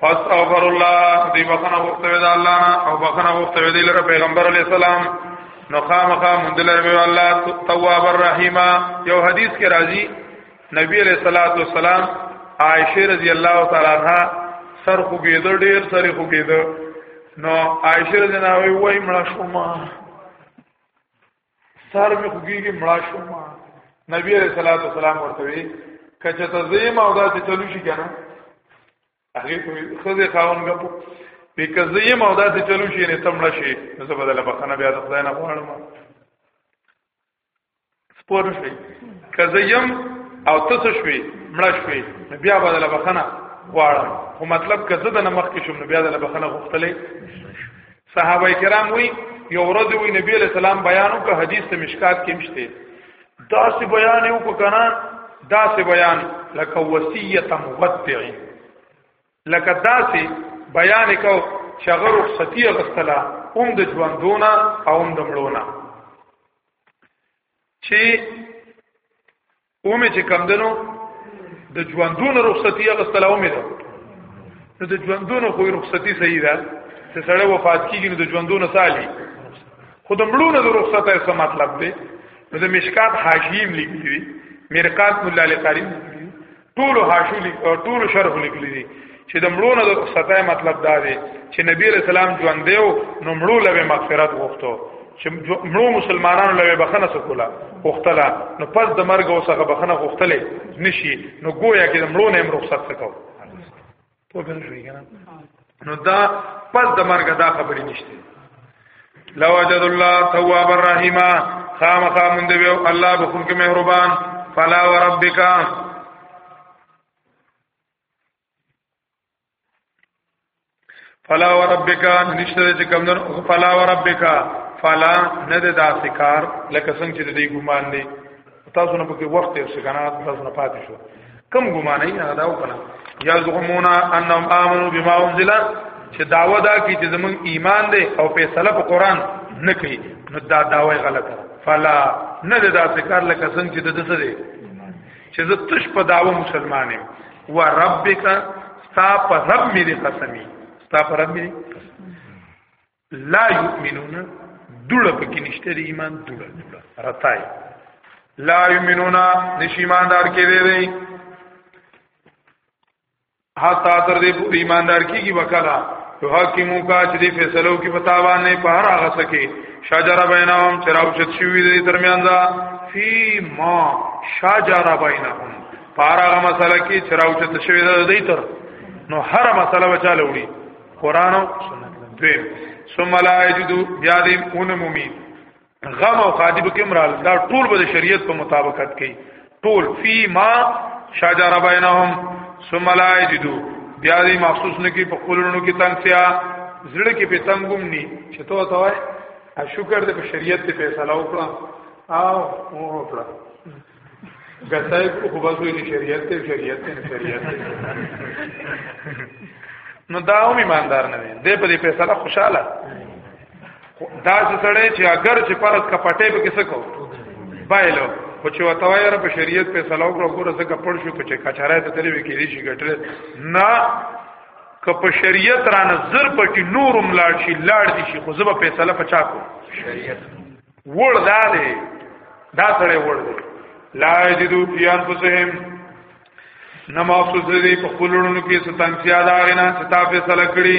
فاستغفر الله دی بخنه وختوی دا الله نه او بخنه وختوی دی لره پیغمبر علی السلام نو خامخا مندلر به الله تواب الرحیم یو حدیث کې راځي نبی علیہ الصلوۃ والسلام عائشه رضی الله تعالی عنها سر خو کېده ډیر سر خو کېده نو عائشه رضی الله وی وای مړه شوما سر می خوګیږي مړا شو ما نبی علیہ الصلوۃ والسلام ورته وی کچه تزیم او دا چې چلو شي کنه هغه په خزه خاون غپو په کزیم او دا چې چلو شي نه تمړه شي نو زه بدله بخنه بیا د خدای نه غواړم سپور شي کزیم او تاسو شوي مړه شوي بیا بدله بخنه غواړم خو مطلب کزه د نمخ کې شوم بیا د بخنه غوښتلې صحابه کرام وی یو ورځ وی نبی علیہ السلام بیانو که حدیث ته مشکات کې مشته دا سی بیان یو کو کنه دا سی بیان لکه وصیت مودع لکه دا سی بیان کو شغر رخصتی غستلا هم د ژوندونه او هم د مړونه چې او مې چې کم دنو د ژوندونو رخصتي غستله او مې ده نو د ژوندونو خو رخصتي صحیح ده چې سړی وفات کیږي نو د ژوندونو سالي خو د مړونو د رخصت څه مطلب دی نو د مشکات حاشیم لیکلی دی مرقات مولا علی قاری ټول حاشو لیک ټول شرح لیکلی دی چې د مړو نه د رخصتای مطلب دا دی چې نبی علیہ السلام ژوند دیو نو مړو لوي مغفرت غوښتو چې مړو مسلمانانو لوي بخنه سکولا غوښتله نو پس د مرګ اوسه بخنه غوښتلې نشي نو گویا کې د مړو نه هم رخصت سکو په بل شوی کنه نو دا پس د مرګ دا خبرې نشته لو وجد الله تواب الرحیم خامخا مونږ دی الله بخون کې مهربان فلا وربک فلا وربک نشته چې کمندر فلا وربک فلا نه د داسې کار لکه څنګه چې د دې ګمان دی تاسو نه پکې وخت یې څنګه تاسو نه پاتې شو کم ګمان یې نه دا وکړه یا زغمونا انهم امنو بما انزل چې داوا دا کی چې زمون ایمان دی او فیصله په قران نه کوي نو دا داوی غلطه فلا نه د داسې کار لکه څنګه چې د دسه دی چې زه تش په داوه مسلمان یم و ربک ستا په رب مې دې قسمی ستا په رب مې لا یؤمنون دوړه پکې نشته دی ایمان دوړه دوړه راتای لا یؤمنون نشي ایماندار کې دی دی حتا تر دې پورې ایماندار کیږي وکړه تو حکیمو کا چې دې فیصلو کې پتاوان نه په هر هغه سکے شجر بینهم چراو چت شوی دې درمیان دا فی ما شجر بینهم پار هغه مسله کې چراو چت شوی دې تر نو هر مسله بچاله وړي قران او سنت دوی ثم لا یجدو بیا دې اون مومي غم او خادی به کوم رال دا ټول به شریعت په مطابقت کوي ټول فی ما شاجر بینهم ثم لا یجدو بیا دې محسوس نکي په خپلونو کې تنگسیا زړه کې په تنگوم ني چې ته ته وای شکر دې په شریعت ته فیصله وکړه او وکړه ګسای خو بس وی دي شریعت ته شریعت ته شریعت نو دا هم ایماندار نه دی د په دې فیصله خوشاله دا چې سړی چې اگر چې پرد کپټې به کیسه کو بایلو خو چې وته وایي رب شریعت په سلام کړو ګوره څنګه پړ شو ته چې کچاره ته تلې وی کېږي شي ګټل نه که په شریعت را نظر پټي نورم لاړ شي لاړ دي شي خو زه به فیصله پچا کو شریعت وړ دا دی دا سره وړ دی لا یجدو فی انفسهم نه محسوس دی په خپلونو کې ستانسیا دا غنا ستا فیصله کړی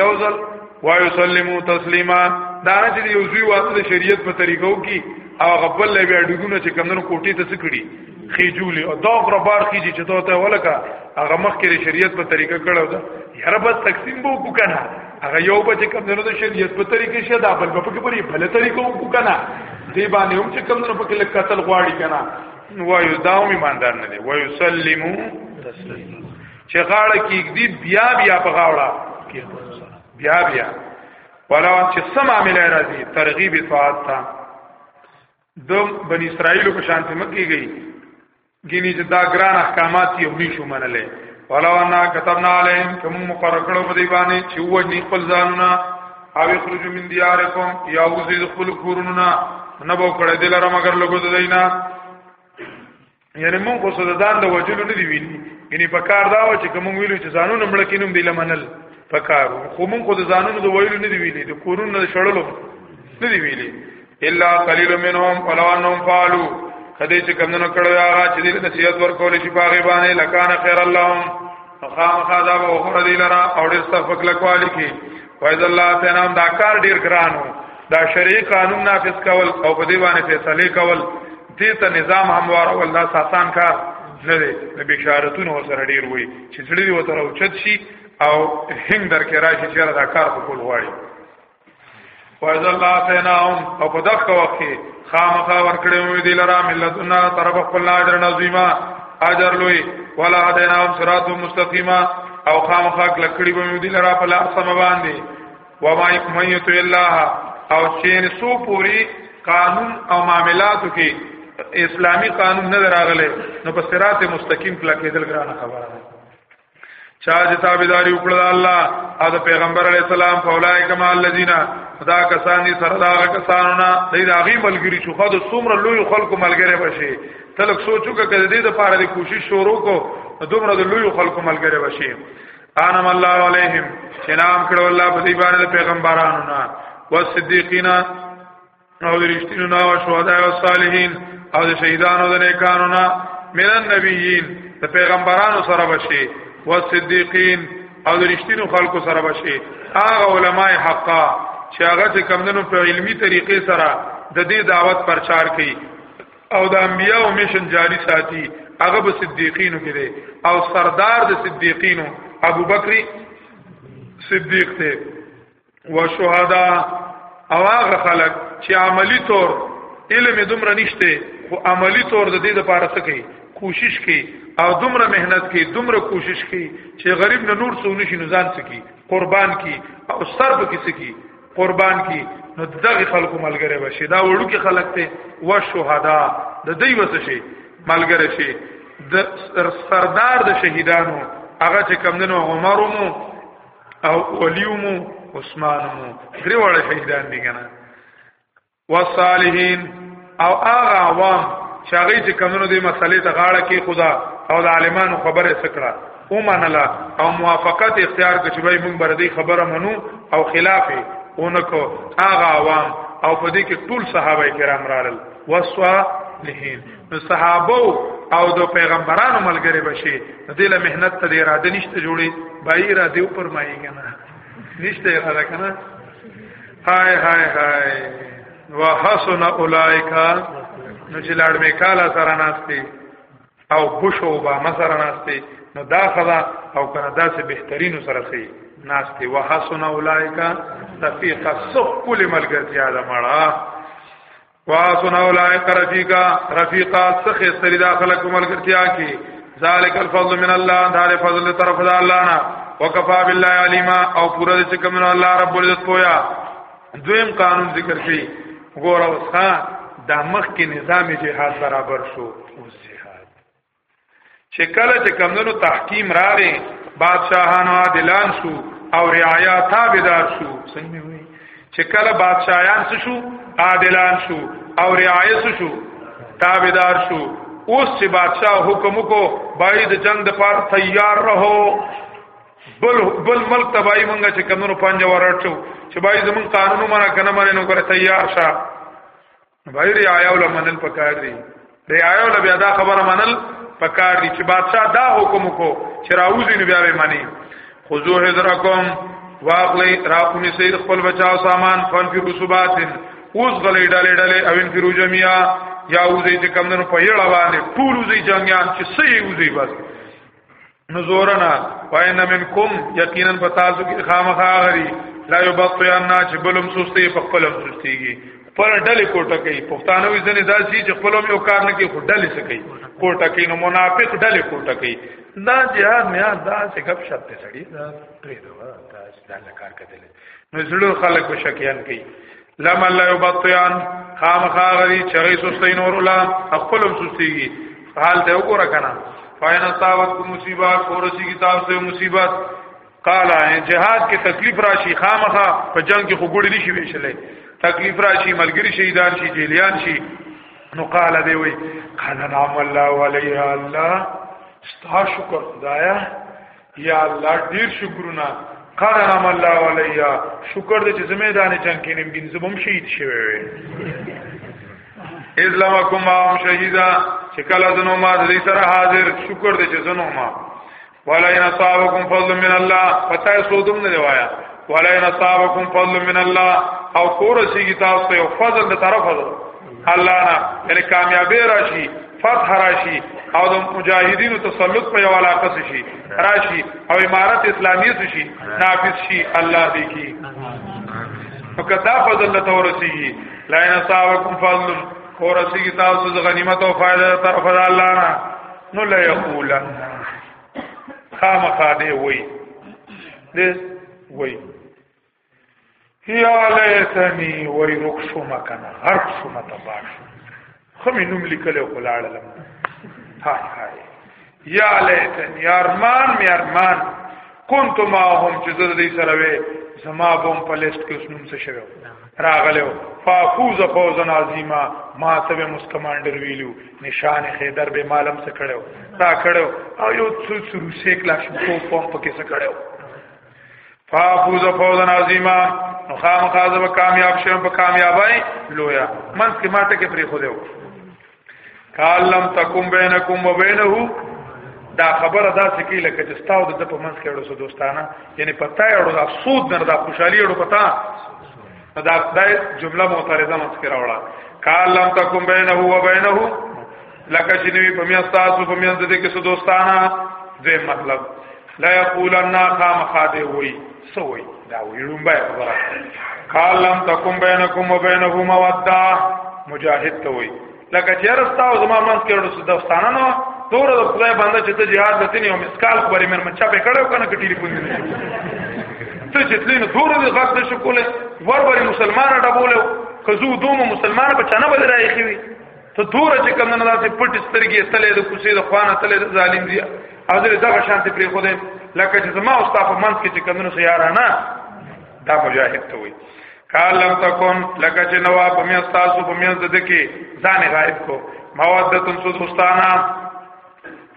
یو ځل وایسلمو تسلیما دا نه چې یو ځوی واسطه شریعت په طریقو کې او غبل لې بیا ډګونه چې کمنو کوټې ته سکړي خېجولې او دا غره بار خېږي چې ته ولکه هغه مخکې شریعت په طریقه کړو دا یاره بس تقسیم بو کو کنه هغه یو به چې کوم نه د شریعت په طریقې شه دا بل په کې په بل طریقو کو کنه دی باندې هم چې کوم نه په کې قتل غواړي کنه وایو داوم ایماندار نه دی وایو سلمو تسلیم چې غاړه کېږي بیا بیا په غاړه بیا بیا ولو چې سم عاملای راځي ترغیب طاعت ته د بنی اسرائیل په شان ته مکیږي ګینی چې دا ګران احکامات یې هم نشو منلې ولو انا كتبنا عليهم كم مقرر کړو په دی باندې چې و نه خپل ځانونه او یخرجوا من دیارکم یا وزید خپل کورونه نه بو کړه دلاره مگر لګو دینا یعنی مونږ خو صددان د وجلو نه دی وین یعنی په کار دا و چې کوم ویلو چې ځانونه مړ کینم دی لمنل په کار خو مونږ خو د ځانونو د ویلو نه دی ویلي د کورونو د شړلو نه دی ویلي الا قليل منهم ولو انهم فعلوا کدی چې کمنو کړو هغه چې دې نصیحت ورکول شي باغې باندې لکان خیر اللهم خامخا دا به وګړه دی لرا او ډېر صفق لکوالی کې فیض الله تعالی دا کار ډېر ګرانو دا شریع قانون نافذ کول او په دې باندې فیصله کول دې ته نظام هموار او الله ساسان کار نه دی د بشارتونو سره ډېر وي چې سړي وته راوچت شي او هند درکې راشي چې دا کار په کول غواړي فاذا الله تناهم او په دغه وخت کې خامخا ورکړې مې دي لرا ملتنا طرف خپل اجر نظیما اجر لوی ولا هدیناهم صراط مستقیما او خامخا کلکړي به مې دي لرا په لار سم باندې و ما یکمیت الله او چین سو پوری قانون او معاملاتو کې اسلامی قانون نه دراغله نو په صراط مستقیم کلکې دل ګرانه خبره ده چا چې تابعداري وکړه الله او د پیغمبر علی السلام فولای کما الذین خدا کسان دي سره دا کسانونه دې د هغه ملګری شو خو د څومره لوی خلکو ملګری بشي تلک سوچو کې کړه دې د پاره د کوشش شروع کو دومره د لوی خلکو ملګری بشي انم الله علیهم چې نام کړو الله په دې باندې پیغمبرانو نه والصدیقین او د رښتینو نه او شهدا او صالحین او د شهیدانو د نیکانو نه من النبیین د پیغمبرانو سره بشي و صدیقین او د رښتینو خلکو سره بشي هغه علما حقا چې هغه چې کمندونو په علمی طریقې سره د دې دعوت پرچار کوي او د انبیانو میشن جاری ساتي هغه به صدیقینو کې دي او سردار د صدیقینو ابوبکر صدیق ته و شهدا او هغه خلک چې عملی طور علم دومره نشته خو عملی طور د دې لپاره څه کوي کوشش کوي او دومره مهنت کوي دومره کوشش کوي چې غریب نه نور څو نشي نزان سکی قربان کی او سر به کسی کی قربان کی نو دغه خلکو ملګری بشي دا وړو کې خلک ته و شهدا د دوی وس شي ملګری شي د سردار د شهیدانو هغه چې کمندنو عمرونو او ولیومو عثمانمو درې وړه شهیدان دي کنه وصالحین او هغه عوام چې هغه چې کمنو دې مسلې ته غاړه کې خدا او د عالمانو خبره سکړه او منلا او موافقت اختیار کړ چې به موږ بر دې خبره منو او خلافه اونکو هغه عوام او په دې کې ټول صحابه کرام رالل وسوا لهین نو صحابه او د پیغمبرانو ملګری بشي دله مهنت ته اراده نشته جوړي بای اراده او پرمایي کنه نشته اراده کنه هاي هاي هاي وحسن اولائک نو چې لاړ می کالا سره ناشتي او بوشو با مسره ناشتي نو دا خدا او کنه دا سه بهترینو سره سي ناشتي وحسن اولائک تفیق الصف کل ملګرتیا دا مړه واسن اولائک رفیقا رفیقا سخه سری داخله کومل کرتیا کی ذالک الفضل من الله دار فضل طرف د الله نه وکفا بالله علیما او پورا د کوم الله رب العزت پویا دویم قانون ذکر کی ګور اوسه د مخ کې نظام جهاد برابر شو چې کله چې کمندونو تحکیم راغې بادشاہانو عادلان شو او رعایا تابعدار شو څنګه وي چې کله بادشاہان څه شو عادلان شو او رعایا څه شو تابعدار شو اوس چې بادشاہ حکم کو باید جنگ د پار تیار رہو بل بل ملک تبای مونږ چې کمنو پنځه ورټو چې باید زمون قانونو منا کنه مانه نو کړه تیار شه بای رعایا ول منل پکار دی رعایا ول بیا دا خبره منل پکار دی چې بادشاہ دا حکم کو چې راوځي نو بیا به مانی خذو حذرکم واغلی راخونی سید خپل بچاو سامان فن فی رسوباتن اوس غلی ډلې ډلې اوین فی رجمیا یا وزي چې کمندونو په یړه باندې ټول وزي جنگیان چې سې وزي بس نزورنا وان منکم یقینا پتاسو کې خامخا غری لا یبطیانا چې بلم سستی په خپلم سستیږي پر ډلې کوټه کوي پښتانه وي ځنې داسي چې خپلم یو کار نه کوي خو ډلې څه کوي کوټه کوي نو منافق ډلې کوټه کوي دا جهاد نه دا څه غب شپ ته سړي دا پرې دا دا کار کتل نو زړه خلک په شکیان کوي لما لا یبطیان خامخا غری چغی سستی نور لا خپل سستیږي حال ته وګوره کنه فاین صاحب کو مصیبت کورسی کی تاسو ته مصیبت قال جهاد کې تکلیف راشي خامخا په جنگ کې خوګړی نشي ویشلې تکلیف راشي ملګری شهیدان شي جیلیان شي نو قال دی وی قال نعم الله علیه الله ستا شکر خدایا یا الله ډیر شکرونه قرنم الله علیا شکر دې چې زمې دانه جنگ کې نیم بنځ بم شهید شوی وي اسلام کوم هم شهیدا چې کله زنو ما دې سره حاضر شکر دې چې زنو ما ولا ان صاحبكم فضل من الله پتہ سودم نه وایا ولا ان صاحبكم فضل من الله او کور شي کتاب ته فضل طرف حضرت الله نه یعنی کامیابی راشي فتح راشي او د مجاهدینو تسلط په یو علاقه شي راشي او امارت اسلامي شي نافذ شي الله دې کی فکدا فضل الله تورسیږي لا ان صاحبکم فضل ورسیږي تاسو د غنیمت او فائدہ طرف الله نه نو لا یقولن خامخا دې وای دې وای یا لیتنی وای مکشو مکنه غرق شو متا باش خمی نوم لیکل او لاړ لم هاي هاي یا لیتن یا ارمان می ارمان كنت معهم چې زه دې سره وې زما بوم په لیست کې اوس نوم څه شوی راغلو فافوز فوزا عظیما ما ته به مس کمانډر ویلو نشان خیدر به مالم څه کړو تا کړو او یو څو څو روسې کلاش په پمپ کې څه کړو فافوز فوزا عظیما نو خام خازه به کامیاب شوم په کامیابای لویا من کې ماته کې پری خو دیو کالم تکم بینکم و بینه دا خبره دا سکی لکه چې ستاو د په منځ کې اړو دوستانه یعنی پتا اړو دا سود نه دا خوشحالي اړو پتا دا دا جمله معترضه مسکر اوړه کالم تکم بینه و بینه لکه چې نوی په میاست تاسو په میاست دې کې څه دوستانه دې مطلب لا یقولن خامخاده وای سوې دا وی لومبه خبره قال لم تکم بینکم وبینه موده مجاهد ته وی لکه چې رستا او زما منځ کې ورسې دوستانه نو تور د خدای باندې چې ته jihad لته نه مسکال خبرې مې من چا په کړو کنه کې ټلیفون دې ته چې تلین تور دې غږ نشو کوله ور ور مسلمان ډبوله کزو دومو مسلمان په چانه بدرای خوي ته دور چې کوم نه داسې پټ سترګې تلې د کوسې د خوانه تلې د ظالم دی او دې دغه شانتي پرې خو دې لکه چې زما او تاسو منځ کې چې کوم نه سیارانه دا مجاهد ته وي قال لم تكن لکه چې نو په مې تاسو په مې زده کې ځان غائب کو مودتن سو دوستانا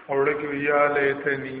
اورړه کې ویاله تني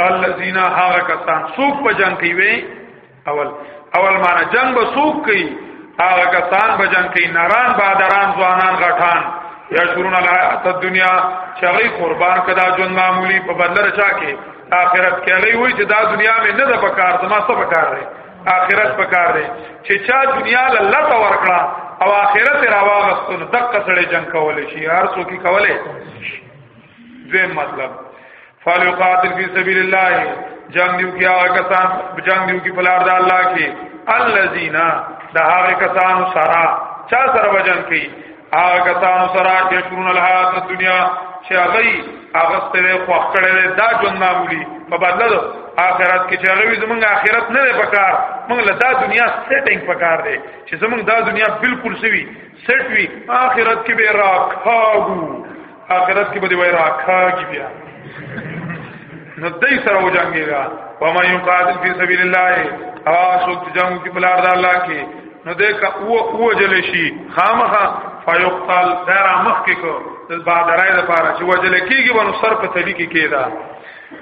الذين هغه کسان څوک په جنگ کې وي اول اول معنا جنگ به څوک کوي هغه کسان به جنگ کوي ناران بادران ځوانان غټان یا شرون الحیات الدنیا چې هغه قربان کدا جون معمولی په بدل چا کې آخرت کې هغه وایي چې دا دنیا مې نه ده په کار زما څه په کار دی آخرت په کار دی چې چا دنیا له الله ته ورکړه او آخرت راواغستون دقه سره جنگ کول شي هر څوک کولای دویم مطلب فالقاتل فی سبیل الله جنگ دیو کیا کسان جنگ دیو کی پلار دا الله کی الذین دا هغه کسان سرا چا سره وجن کی هغه کسان سرا چې شرون الحیات دنیا چې هغه هغه ستره خوخ کړي دا جون معمولی په بدل آخرت کې چې هغه زمونږ آخرت نه لري پکار موږ له دا دنیا سیټینګ پکار دی چې زمونږ دا دنیا بالکل سوي سیټ وي آخرت کې به راکاو اخرت کې به دی وای راکاږي بیا نو دای سره وجنګیږي و ما یقاتل فی سبیل الله اواسو جنگ کې بلار د الله کې نو دې کا او او جل شي خامخه فیقتل دار مخ کې کو د بادرای د پاره چې وجل کېږي ونو سر په تلی کې کېدا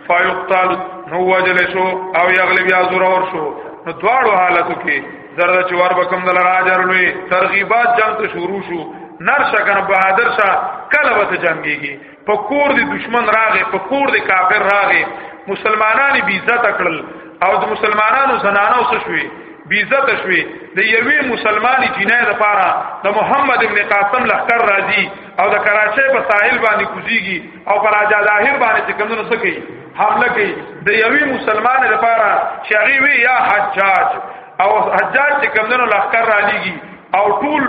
فیقتل نو وجل شو او یغلب یا زور اور شو نو دواړو حالتو کې زره چوار بکم دل راجر لوی ترغیبات جنگ ته شروع شو نر شکن بہادر شا کله وته جنگيږي په کور دي دشمن راغې په کور دي کافر راغې مسلمانان بي عزت کړل او د مسلمانانو زنانو څه شوي بي عزت شوي د یوې مسلمانې جنای لپاره د محمد ابن قاسم لخر راځي او د کراچۍ په ساحل باندې کوزيږي او پر راجا ظاهر باندې چې کمونو څه کوي حمله کوي د یوې مسلمان لپاره چې هغه وی یا حجاج او حجاج چې کمونو لخر را لېږي او ټول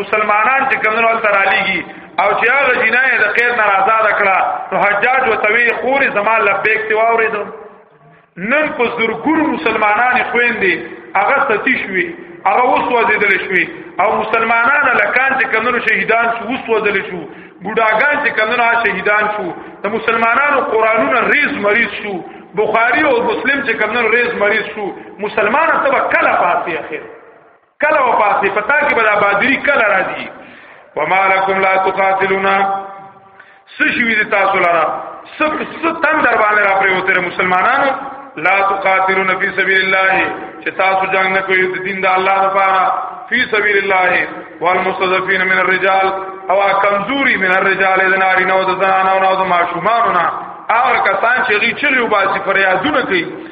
مسلمانان چې کمونو ال تر لېږي او چې هغه جنایت د خیر ناراضه کړه نو حجاج وتوی خور زمان لبیک تی واورېدو نن په زرګونو مسلمانان خويندې هغه ستی شوي هغه وسوځیدل شوي او مسلمانان لکان چې کمنو شهیدان شو وسوځل شو ګډاګان چې کمنو شهیدان شو د مسلمانانو قرانونه ریز مریض شو بخاری او مسلم چې کمنو ریز مریض شو مسلمان ته کله پاتې اخر کله وپاسې پتا کې بلا بادری کله راځي وما لكم لا تقاتلون سشوی دي تاسو لرا سب ستن در باندې را پرې وتر مسلمانانو لا تقاتلون فی سبیل الله چې تاسو جنگ نه کوي د دین د الله لپاره فی سبیل الله والمستضعفین من الرجال او کمزوری من الرجال د ناری نو د زنانو نو د ماشومانو نه هغه کسان چې غي چغي وباسي فریادونه کوي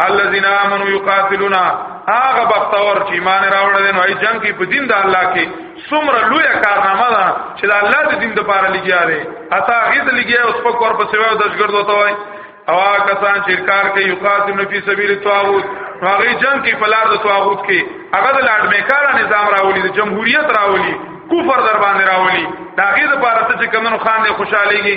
الذين امنوا يقاتلون هغه بختور چې ایمان راوړل نو ای جنگ کې په دین د الله کې څومره لوی کارنامه ده چې د الله د دین لپاره لګیا دی اته غیظ لګیا اوس په کور په سیوا د شګرد وته وای او هغه کسان چې کار کوي یقاتلون فی سبیل الطاغوت هغه جنگ کې فلار د طاغوت کې هغه د لاډ میکارا نظام راولي د جمهوریت راولي کفر در باندې راولي دا غیظ لپاره چې کمنو خان نه خوشاليږي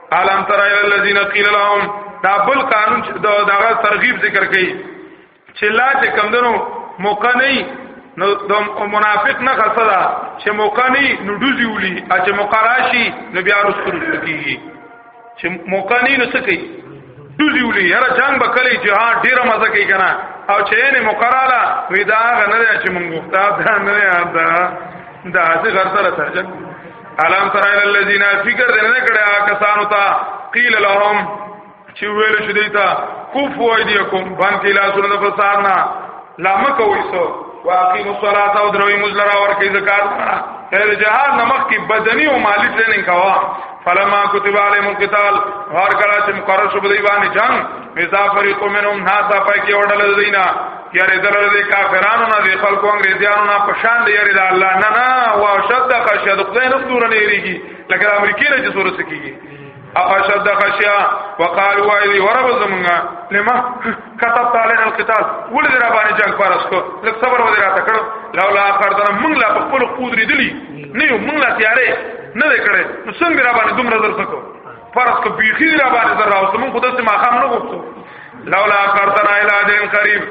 الم تر الى الذين قيل لهم دا بل قانون چې دا دغه ترغیب ذکر کړي چې لا چې کم دنو موقع نه نو د منافق نه خصدا چې موقع نه نو دوزی ولي ا چې موقع راشي نو بیا رسول کیږي چې موقع نه نو سکی دوزی ولي هر جنگ به کلی جهاد ډیره مزه کوي کنه او چې نه مقراله ودا غنره چې مونږ مختار نه نه دا دا څه غرض سره سره الم تر الى الذين فکر نه کړه کسانو ته قیل لهم چې ویل شو دی ته کوف وای دی کوم باندې لا سره د فساد نه لا مکوې سو واقیم الصلاه او دروي مزلرا ور کوي زکات نه جهاد نمک کی بدنی او مالی ټریننګ کوا فلما كتب عليهم القتال هر کله چې مقرر شو دی باندې جنگ مزافری قومنهم ناسا پای کې وړل دینا یاره دلته د کافرانو نه د خلکو انګريزانو نه پشان دی یاره د الله نه نه او شد خشد خدای نه دور نه یریږي لکه امریکای نه چې سور سکیږي اخا شد خشیا وقال وایلی ورب زمونږه لما كتب تعالی القتال ولې در باندې جنگ فارس کو لکه صبر و دراته کړو لولا اخر دنا مونږ لا په خپل قدرت دلی نه یو مونږ لا تیارې نه کړې نو څنګه را باندې دومره زر تکو فرض کو بیخی را باندې زر راوستم خو داسې ما خام نه غوښتو لولا قرتنا الى دین قریب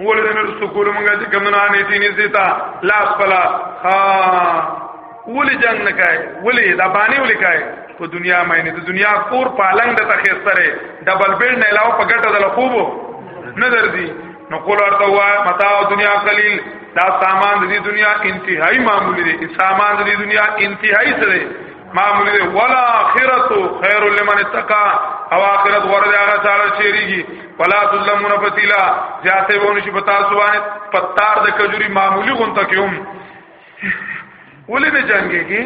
ولې دې نرسو کول مونږه چې کوم نه نه دیني زیتا لاس پلا ها ولې جنگ نه کای ولې دا باندې ولې کای په دنیا مې د دنیا کور پالنګ د تخیستره ډبل بیل نه علاوه په ګټه د لخوبو نه درځي نو قول ورته وای متاع دنیا قلیل دا سامان د دې دنیا انتهایی معمولی دی سامان د دې دنیا انتهایی څه دی معمولی دی ولا اخرت خیر لمن اتقا او اخرت غره دی هغه سره چیریږي ولا ظلمون فتیلا زیاته ونه شي پتا سوانه پتار د کجوري معمولی غون تکوم ولې نه جنگيږي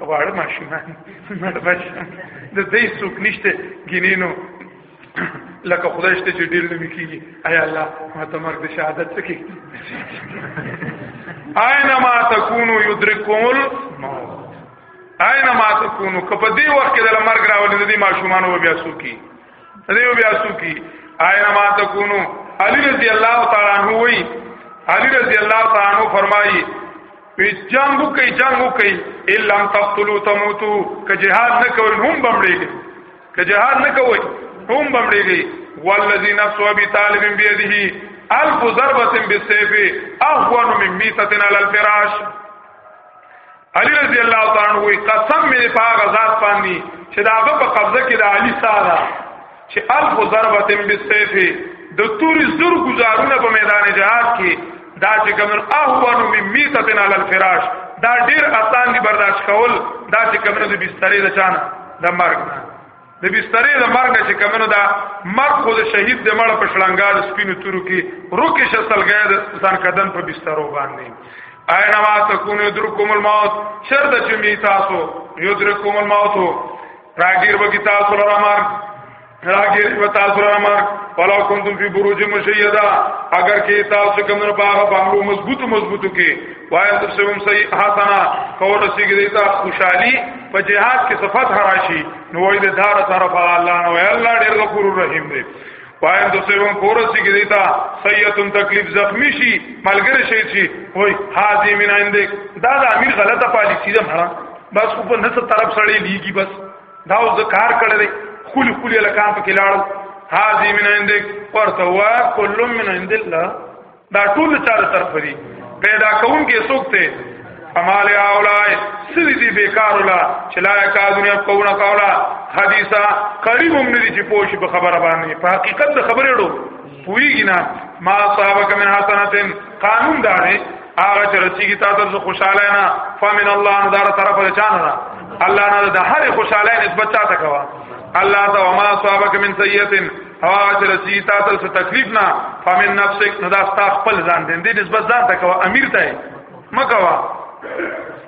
واړه ماشومان مړ بچ د دې څوک نشته ګینینو لکه خدای شته چې ډیر نه میکيږي اي الله ما ته مرګ د شهادت څخه کیږي اينما تکونو یدرکون اينما تکونو کپ دې وخت کې د مرګ راولې د دې ماشومان و بیا سوکي دې بیا سوکي اينما تکونو علي رضی الله تعالی عنہ وی علي رضی الله تعالی عنہ فرمایي وی جنگو کوي جنگو کوي الا تقتلوا تموتوا که جهاد نه کوي هم بمړي که جهاد نه کوي هم بمړيږي والذي نفس ابي طالب بيده الف ضربه بالسيف اهون من ميته على الفراش علی رضی الله تعالی عنہ وی قسم می په هغه ذات باندې چې داغه په قبضه کې د علی سارا چې الف ضربه بالسيف د توري زور گزارونه په میدان جهاد کې دا چې کوم اهون من میتتن علی الفراش دا ډیر آسان دي برداشت کول دا چې کوم د بسترې د چانه د مرګ د بسترې د مرګ چې کوم دا مرګ خو د شهید د مړ په شلنګار سپینو تورو کې روکه شسلګای د ځان قدم په بسترو باندې اینا ما تکون یدرکم الموت شرط چې می تاسو یدرکم الموت راګیر وګی تاسو لرامر کړهګیر په تاسو را مرګ ولا کنتم فی بروج مشیدا اگر کې تاسو کوم نه باغ بنگلو مضبوط مضبوطو کې وای تر سوم صحیح حسنا کور رسیږي دیتا خوشحالي په جهاد کې صفات حراشی نو وای د دار طرف الله نو الله ډیر غفور رحیم دی پایم د سیوم پورسی کې دیتا سیتون تکلیف زخمی شي ملګری شي شي وای حاضی من عندك دا د امیر غلطه پالیسی ده مړه بس په نس طرف سړی لیږي بس دا اوس کار کړل خولي خولي لکان په کلاړو هاذي من عندك ورته وا کل من عند الله دا ټول چار طرف دي پیدا کون کې سوکته فمال اولای سری دی بیکار ولا چلایا کا دنیا کونا کولا حدیثا قریب هم ندی چې پوښي په خبره باندې په حقیقت د خبرې ډو پویږي نه ما صاحبک من حسنتن قانون دا دی هغه چې رسیږي تاسو ته خوشاله نه فمن الله نه دار طرف له چانه نه الله نه د هر خوشاله نسبت چاته کوا الله ته وما صاحبک من سیئتن هغه چې رسیږي تاسو ته تکلیف نه فمن نفسک نه دا تاسو خپل ځان دې نسبت ځان ته کوا امیر ته مکوا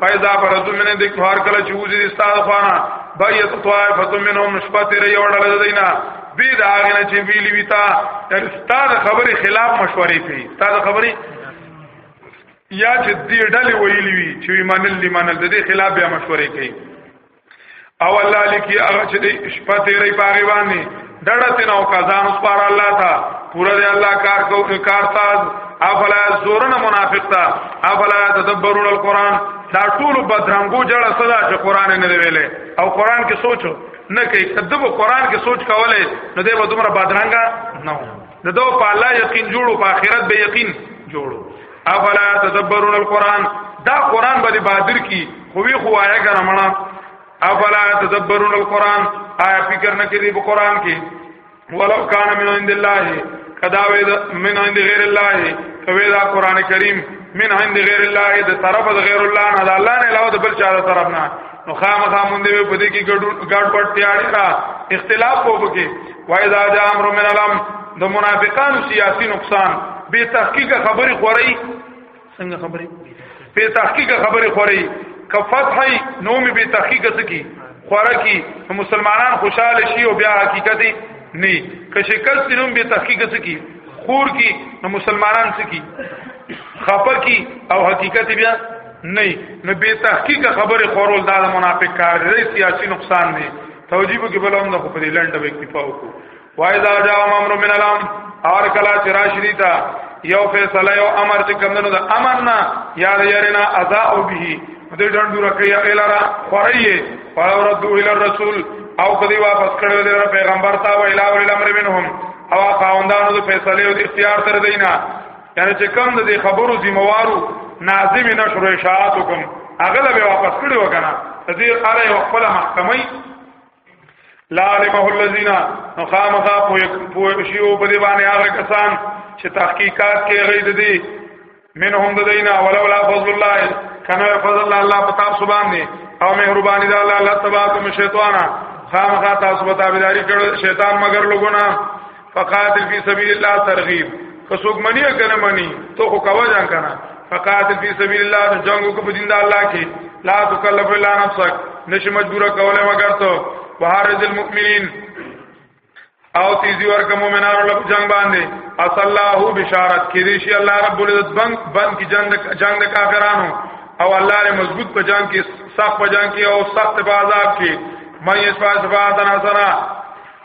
فایدا برزو منه د کفار کله چې وځي د استاد خوانه بایت طائفه منهم نشبت ری وړل دینا بی دا غنه چې ویلی ویتا استاد خبره خلاف مشورې کوي استاد خبره یا چې دې ډلې ویلی وی چې ایمان لمن د دې خلاف بیا مشورې کوي او الله لکی هغه چې دی شپه تیرې پاره باندې ډړه تنه او کزان اوس پاره الله تا پورا دی الله کار کو کار تاز افلا زورن منافق تا افلا تدبرون القران دا ټول بدرنګو جړه صدا چې قران نه ویلې او قران کې سوچو نه کوي کدب قران کې سوچ کولای نو دی به دومره بدرنګا نه نو دو په الله یقین جوړو په آخرت به یقین جوړو افلا تدبرون القران دا قران باندې بادر کی خو وی خو آیا کنه مړه افلا تدبرون القران آیا فکر نه کړي په قران کې ولو کان من عند الله کدا وی من عند غیر الله کوي دا قران کریم من عند غیر الله د طرف د غیر الله نه د الله نه علاوه د بل چا د طرف نه نو خامخا مونږ دې په دې کې ګډ پټ تیاری را اختلاف وو کې وای دا د امر من علم د منافقانو سیاسي نقصان به تحقیق خبري خوري څنګه خبري به تحقیق خبري خوري کفت هي نوم به تحقیق سکی خورا کی مسلمانان خوشاله شي او بیا حقیقت نه که شکست نوم به تحقیق سکی خور کی مسلمانان سکی خپه کی او حقیقت بیا نه نه به تحقیق خبره خورول دا د منافق کار دی سیاسي نقصان دی توجیب کې بل هم نه په دې لنډه به اکتفا وکړو وای دا جا امر من الام اور کلا چې راشدی تا یو فیصله یو امر چې کمنو د امر نه یاد یرینا ادا او به دې ډنډو رکړی الارا خورایې فلو ردو الى الرسول او کدی واپس کړو د پیغمبر تا و الى الامر منهم او خاوندانو د فیصله او اختیار تر دینه یعنی چې کم د دې خبرو ذمہوارو ناظم نشر اشاعات کوم هغه به واپس کړی وکنه دې اره یو خپل محکمه لا علمه الذين نخامخا پوه شیو په دې باندې هغه کسان چې تحقیقات کې غي د دې منهم د دینا ولولا فضل الله کنا فضل الله الله پتا سبحان دې او مهرباني د الله الله تبارک و شیطانا خامخا تاسو په تابعداري کړو شیطان مگر لګونه فقاتل فی سبیل الله ترغیب که څوک منی کنه منی تو خو کوا جان کنه فقاتل فی سبیل الله جنگو کو دین د الله کې لا تکلف الا نفسک نشي مجبور کوله مگر تو وحارز المؤمنین او تیزی ورک مومنانو لپ جنگ باندې اصل الله بشارت کې دې شي الله رب العزت بند بند کی جنگ جنگ د کافرانو او الله له مضبوط په جنگ کې سخت په جنگ کې او سخت په عذاب کې مې اسفاس فاتن حسنا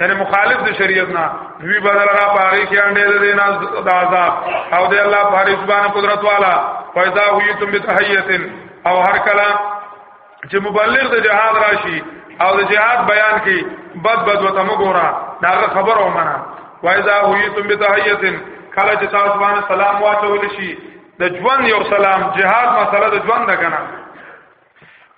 یعنی مخالف د شریعت نه دوی بدل را پاره کې انډې د دین د عذاب او د الله پاره سبحانه قدرت والا فیضا هی تم بتحیتن او هر کله چې مبلغ د جهاد راشي او د جهاد بیان کې بد بد وته مګورا دا خبر او معنا فیضا هی تم بتحیتن کله چې تاسو باندې سلام واچول شي د ژوند یو سلام جهاد مسله د ژوند ده کنه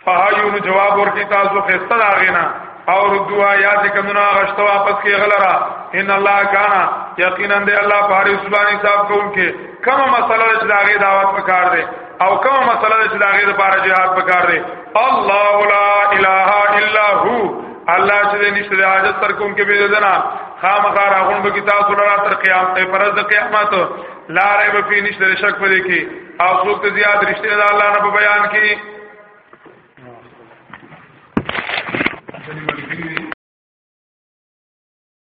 فهایو جواب ورکی تاسو خسته دا غینا او ردو آیات کمنا غشت واپس کی غلرا ان الله کانا یقینا دی الله پاری سبحانه صاحب کون کې کومه مسله چې داغه دعوت پکار دی او کومه مسله چې داغه لپاره jihad پکار دی الله لا اله الا هو الله چې نشته د حاجت تر کوم کې به دنا خامخا راغون به کتاب سره تر قیامت پر ورځ قیامت لا رې به نشته شک پدې کې او څوک ته زیات رښتیا د الله نه په بیان کې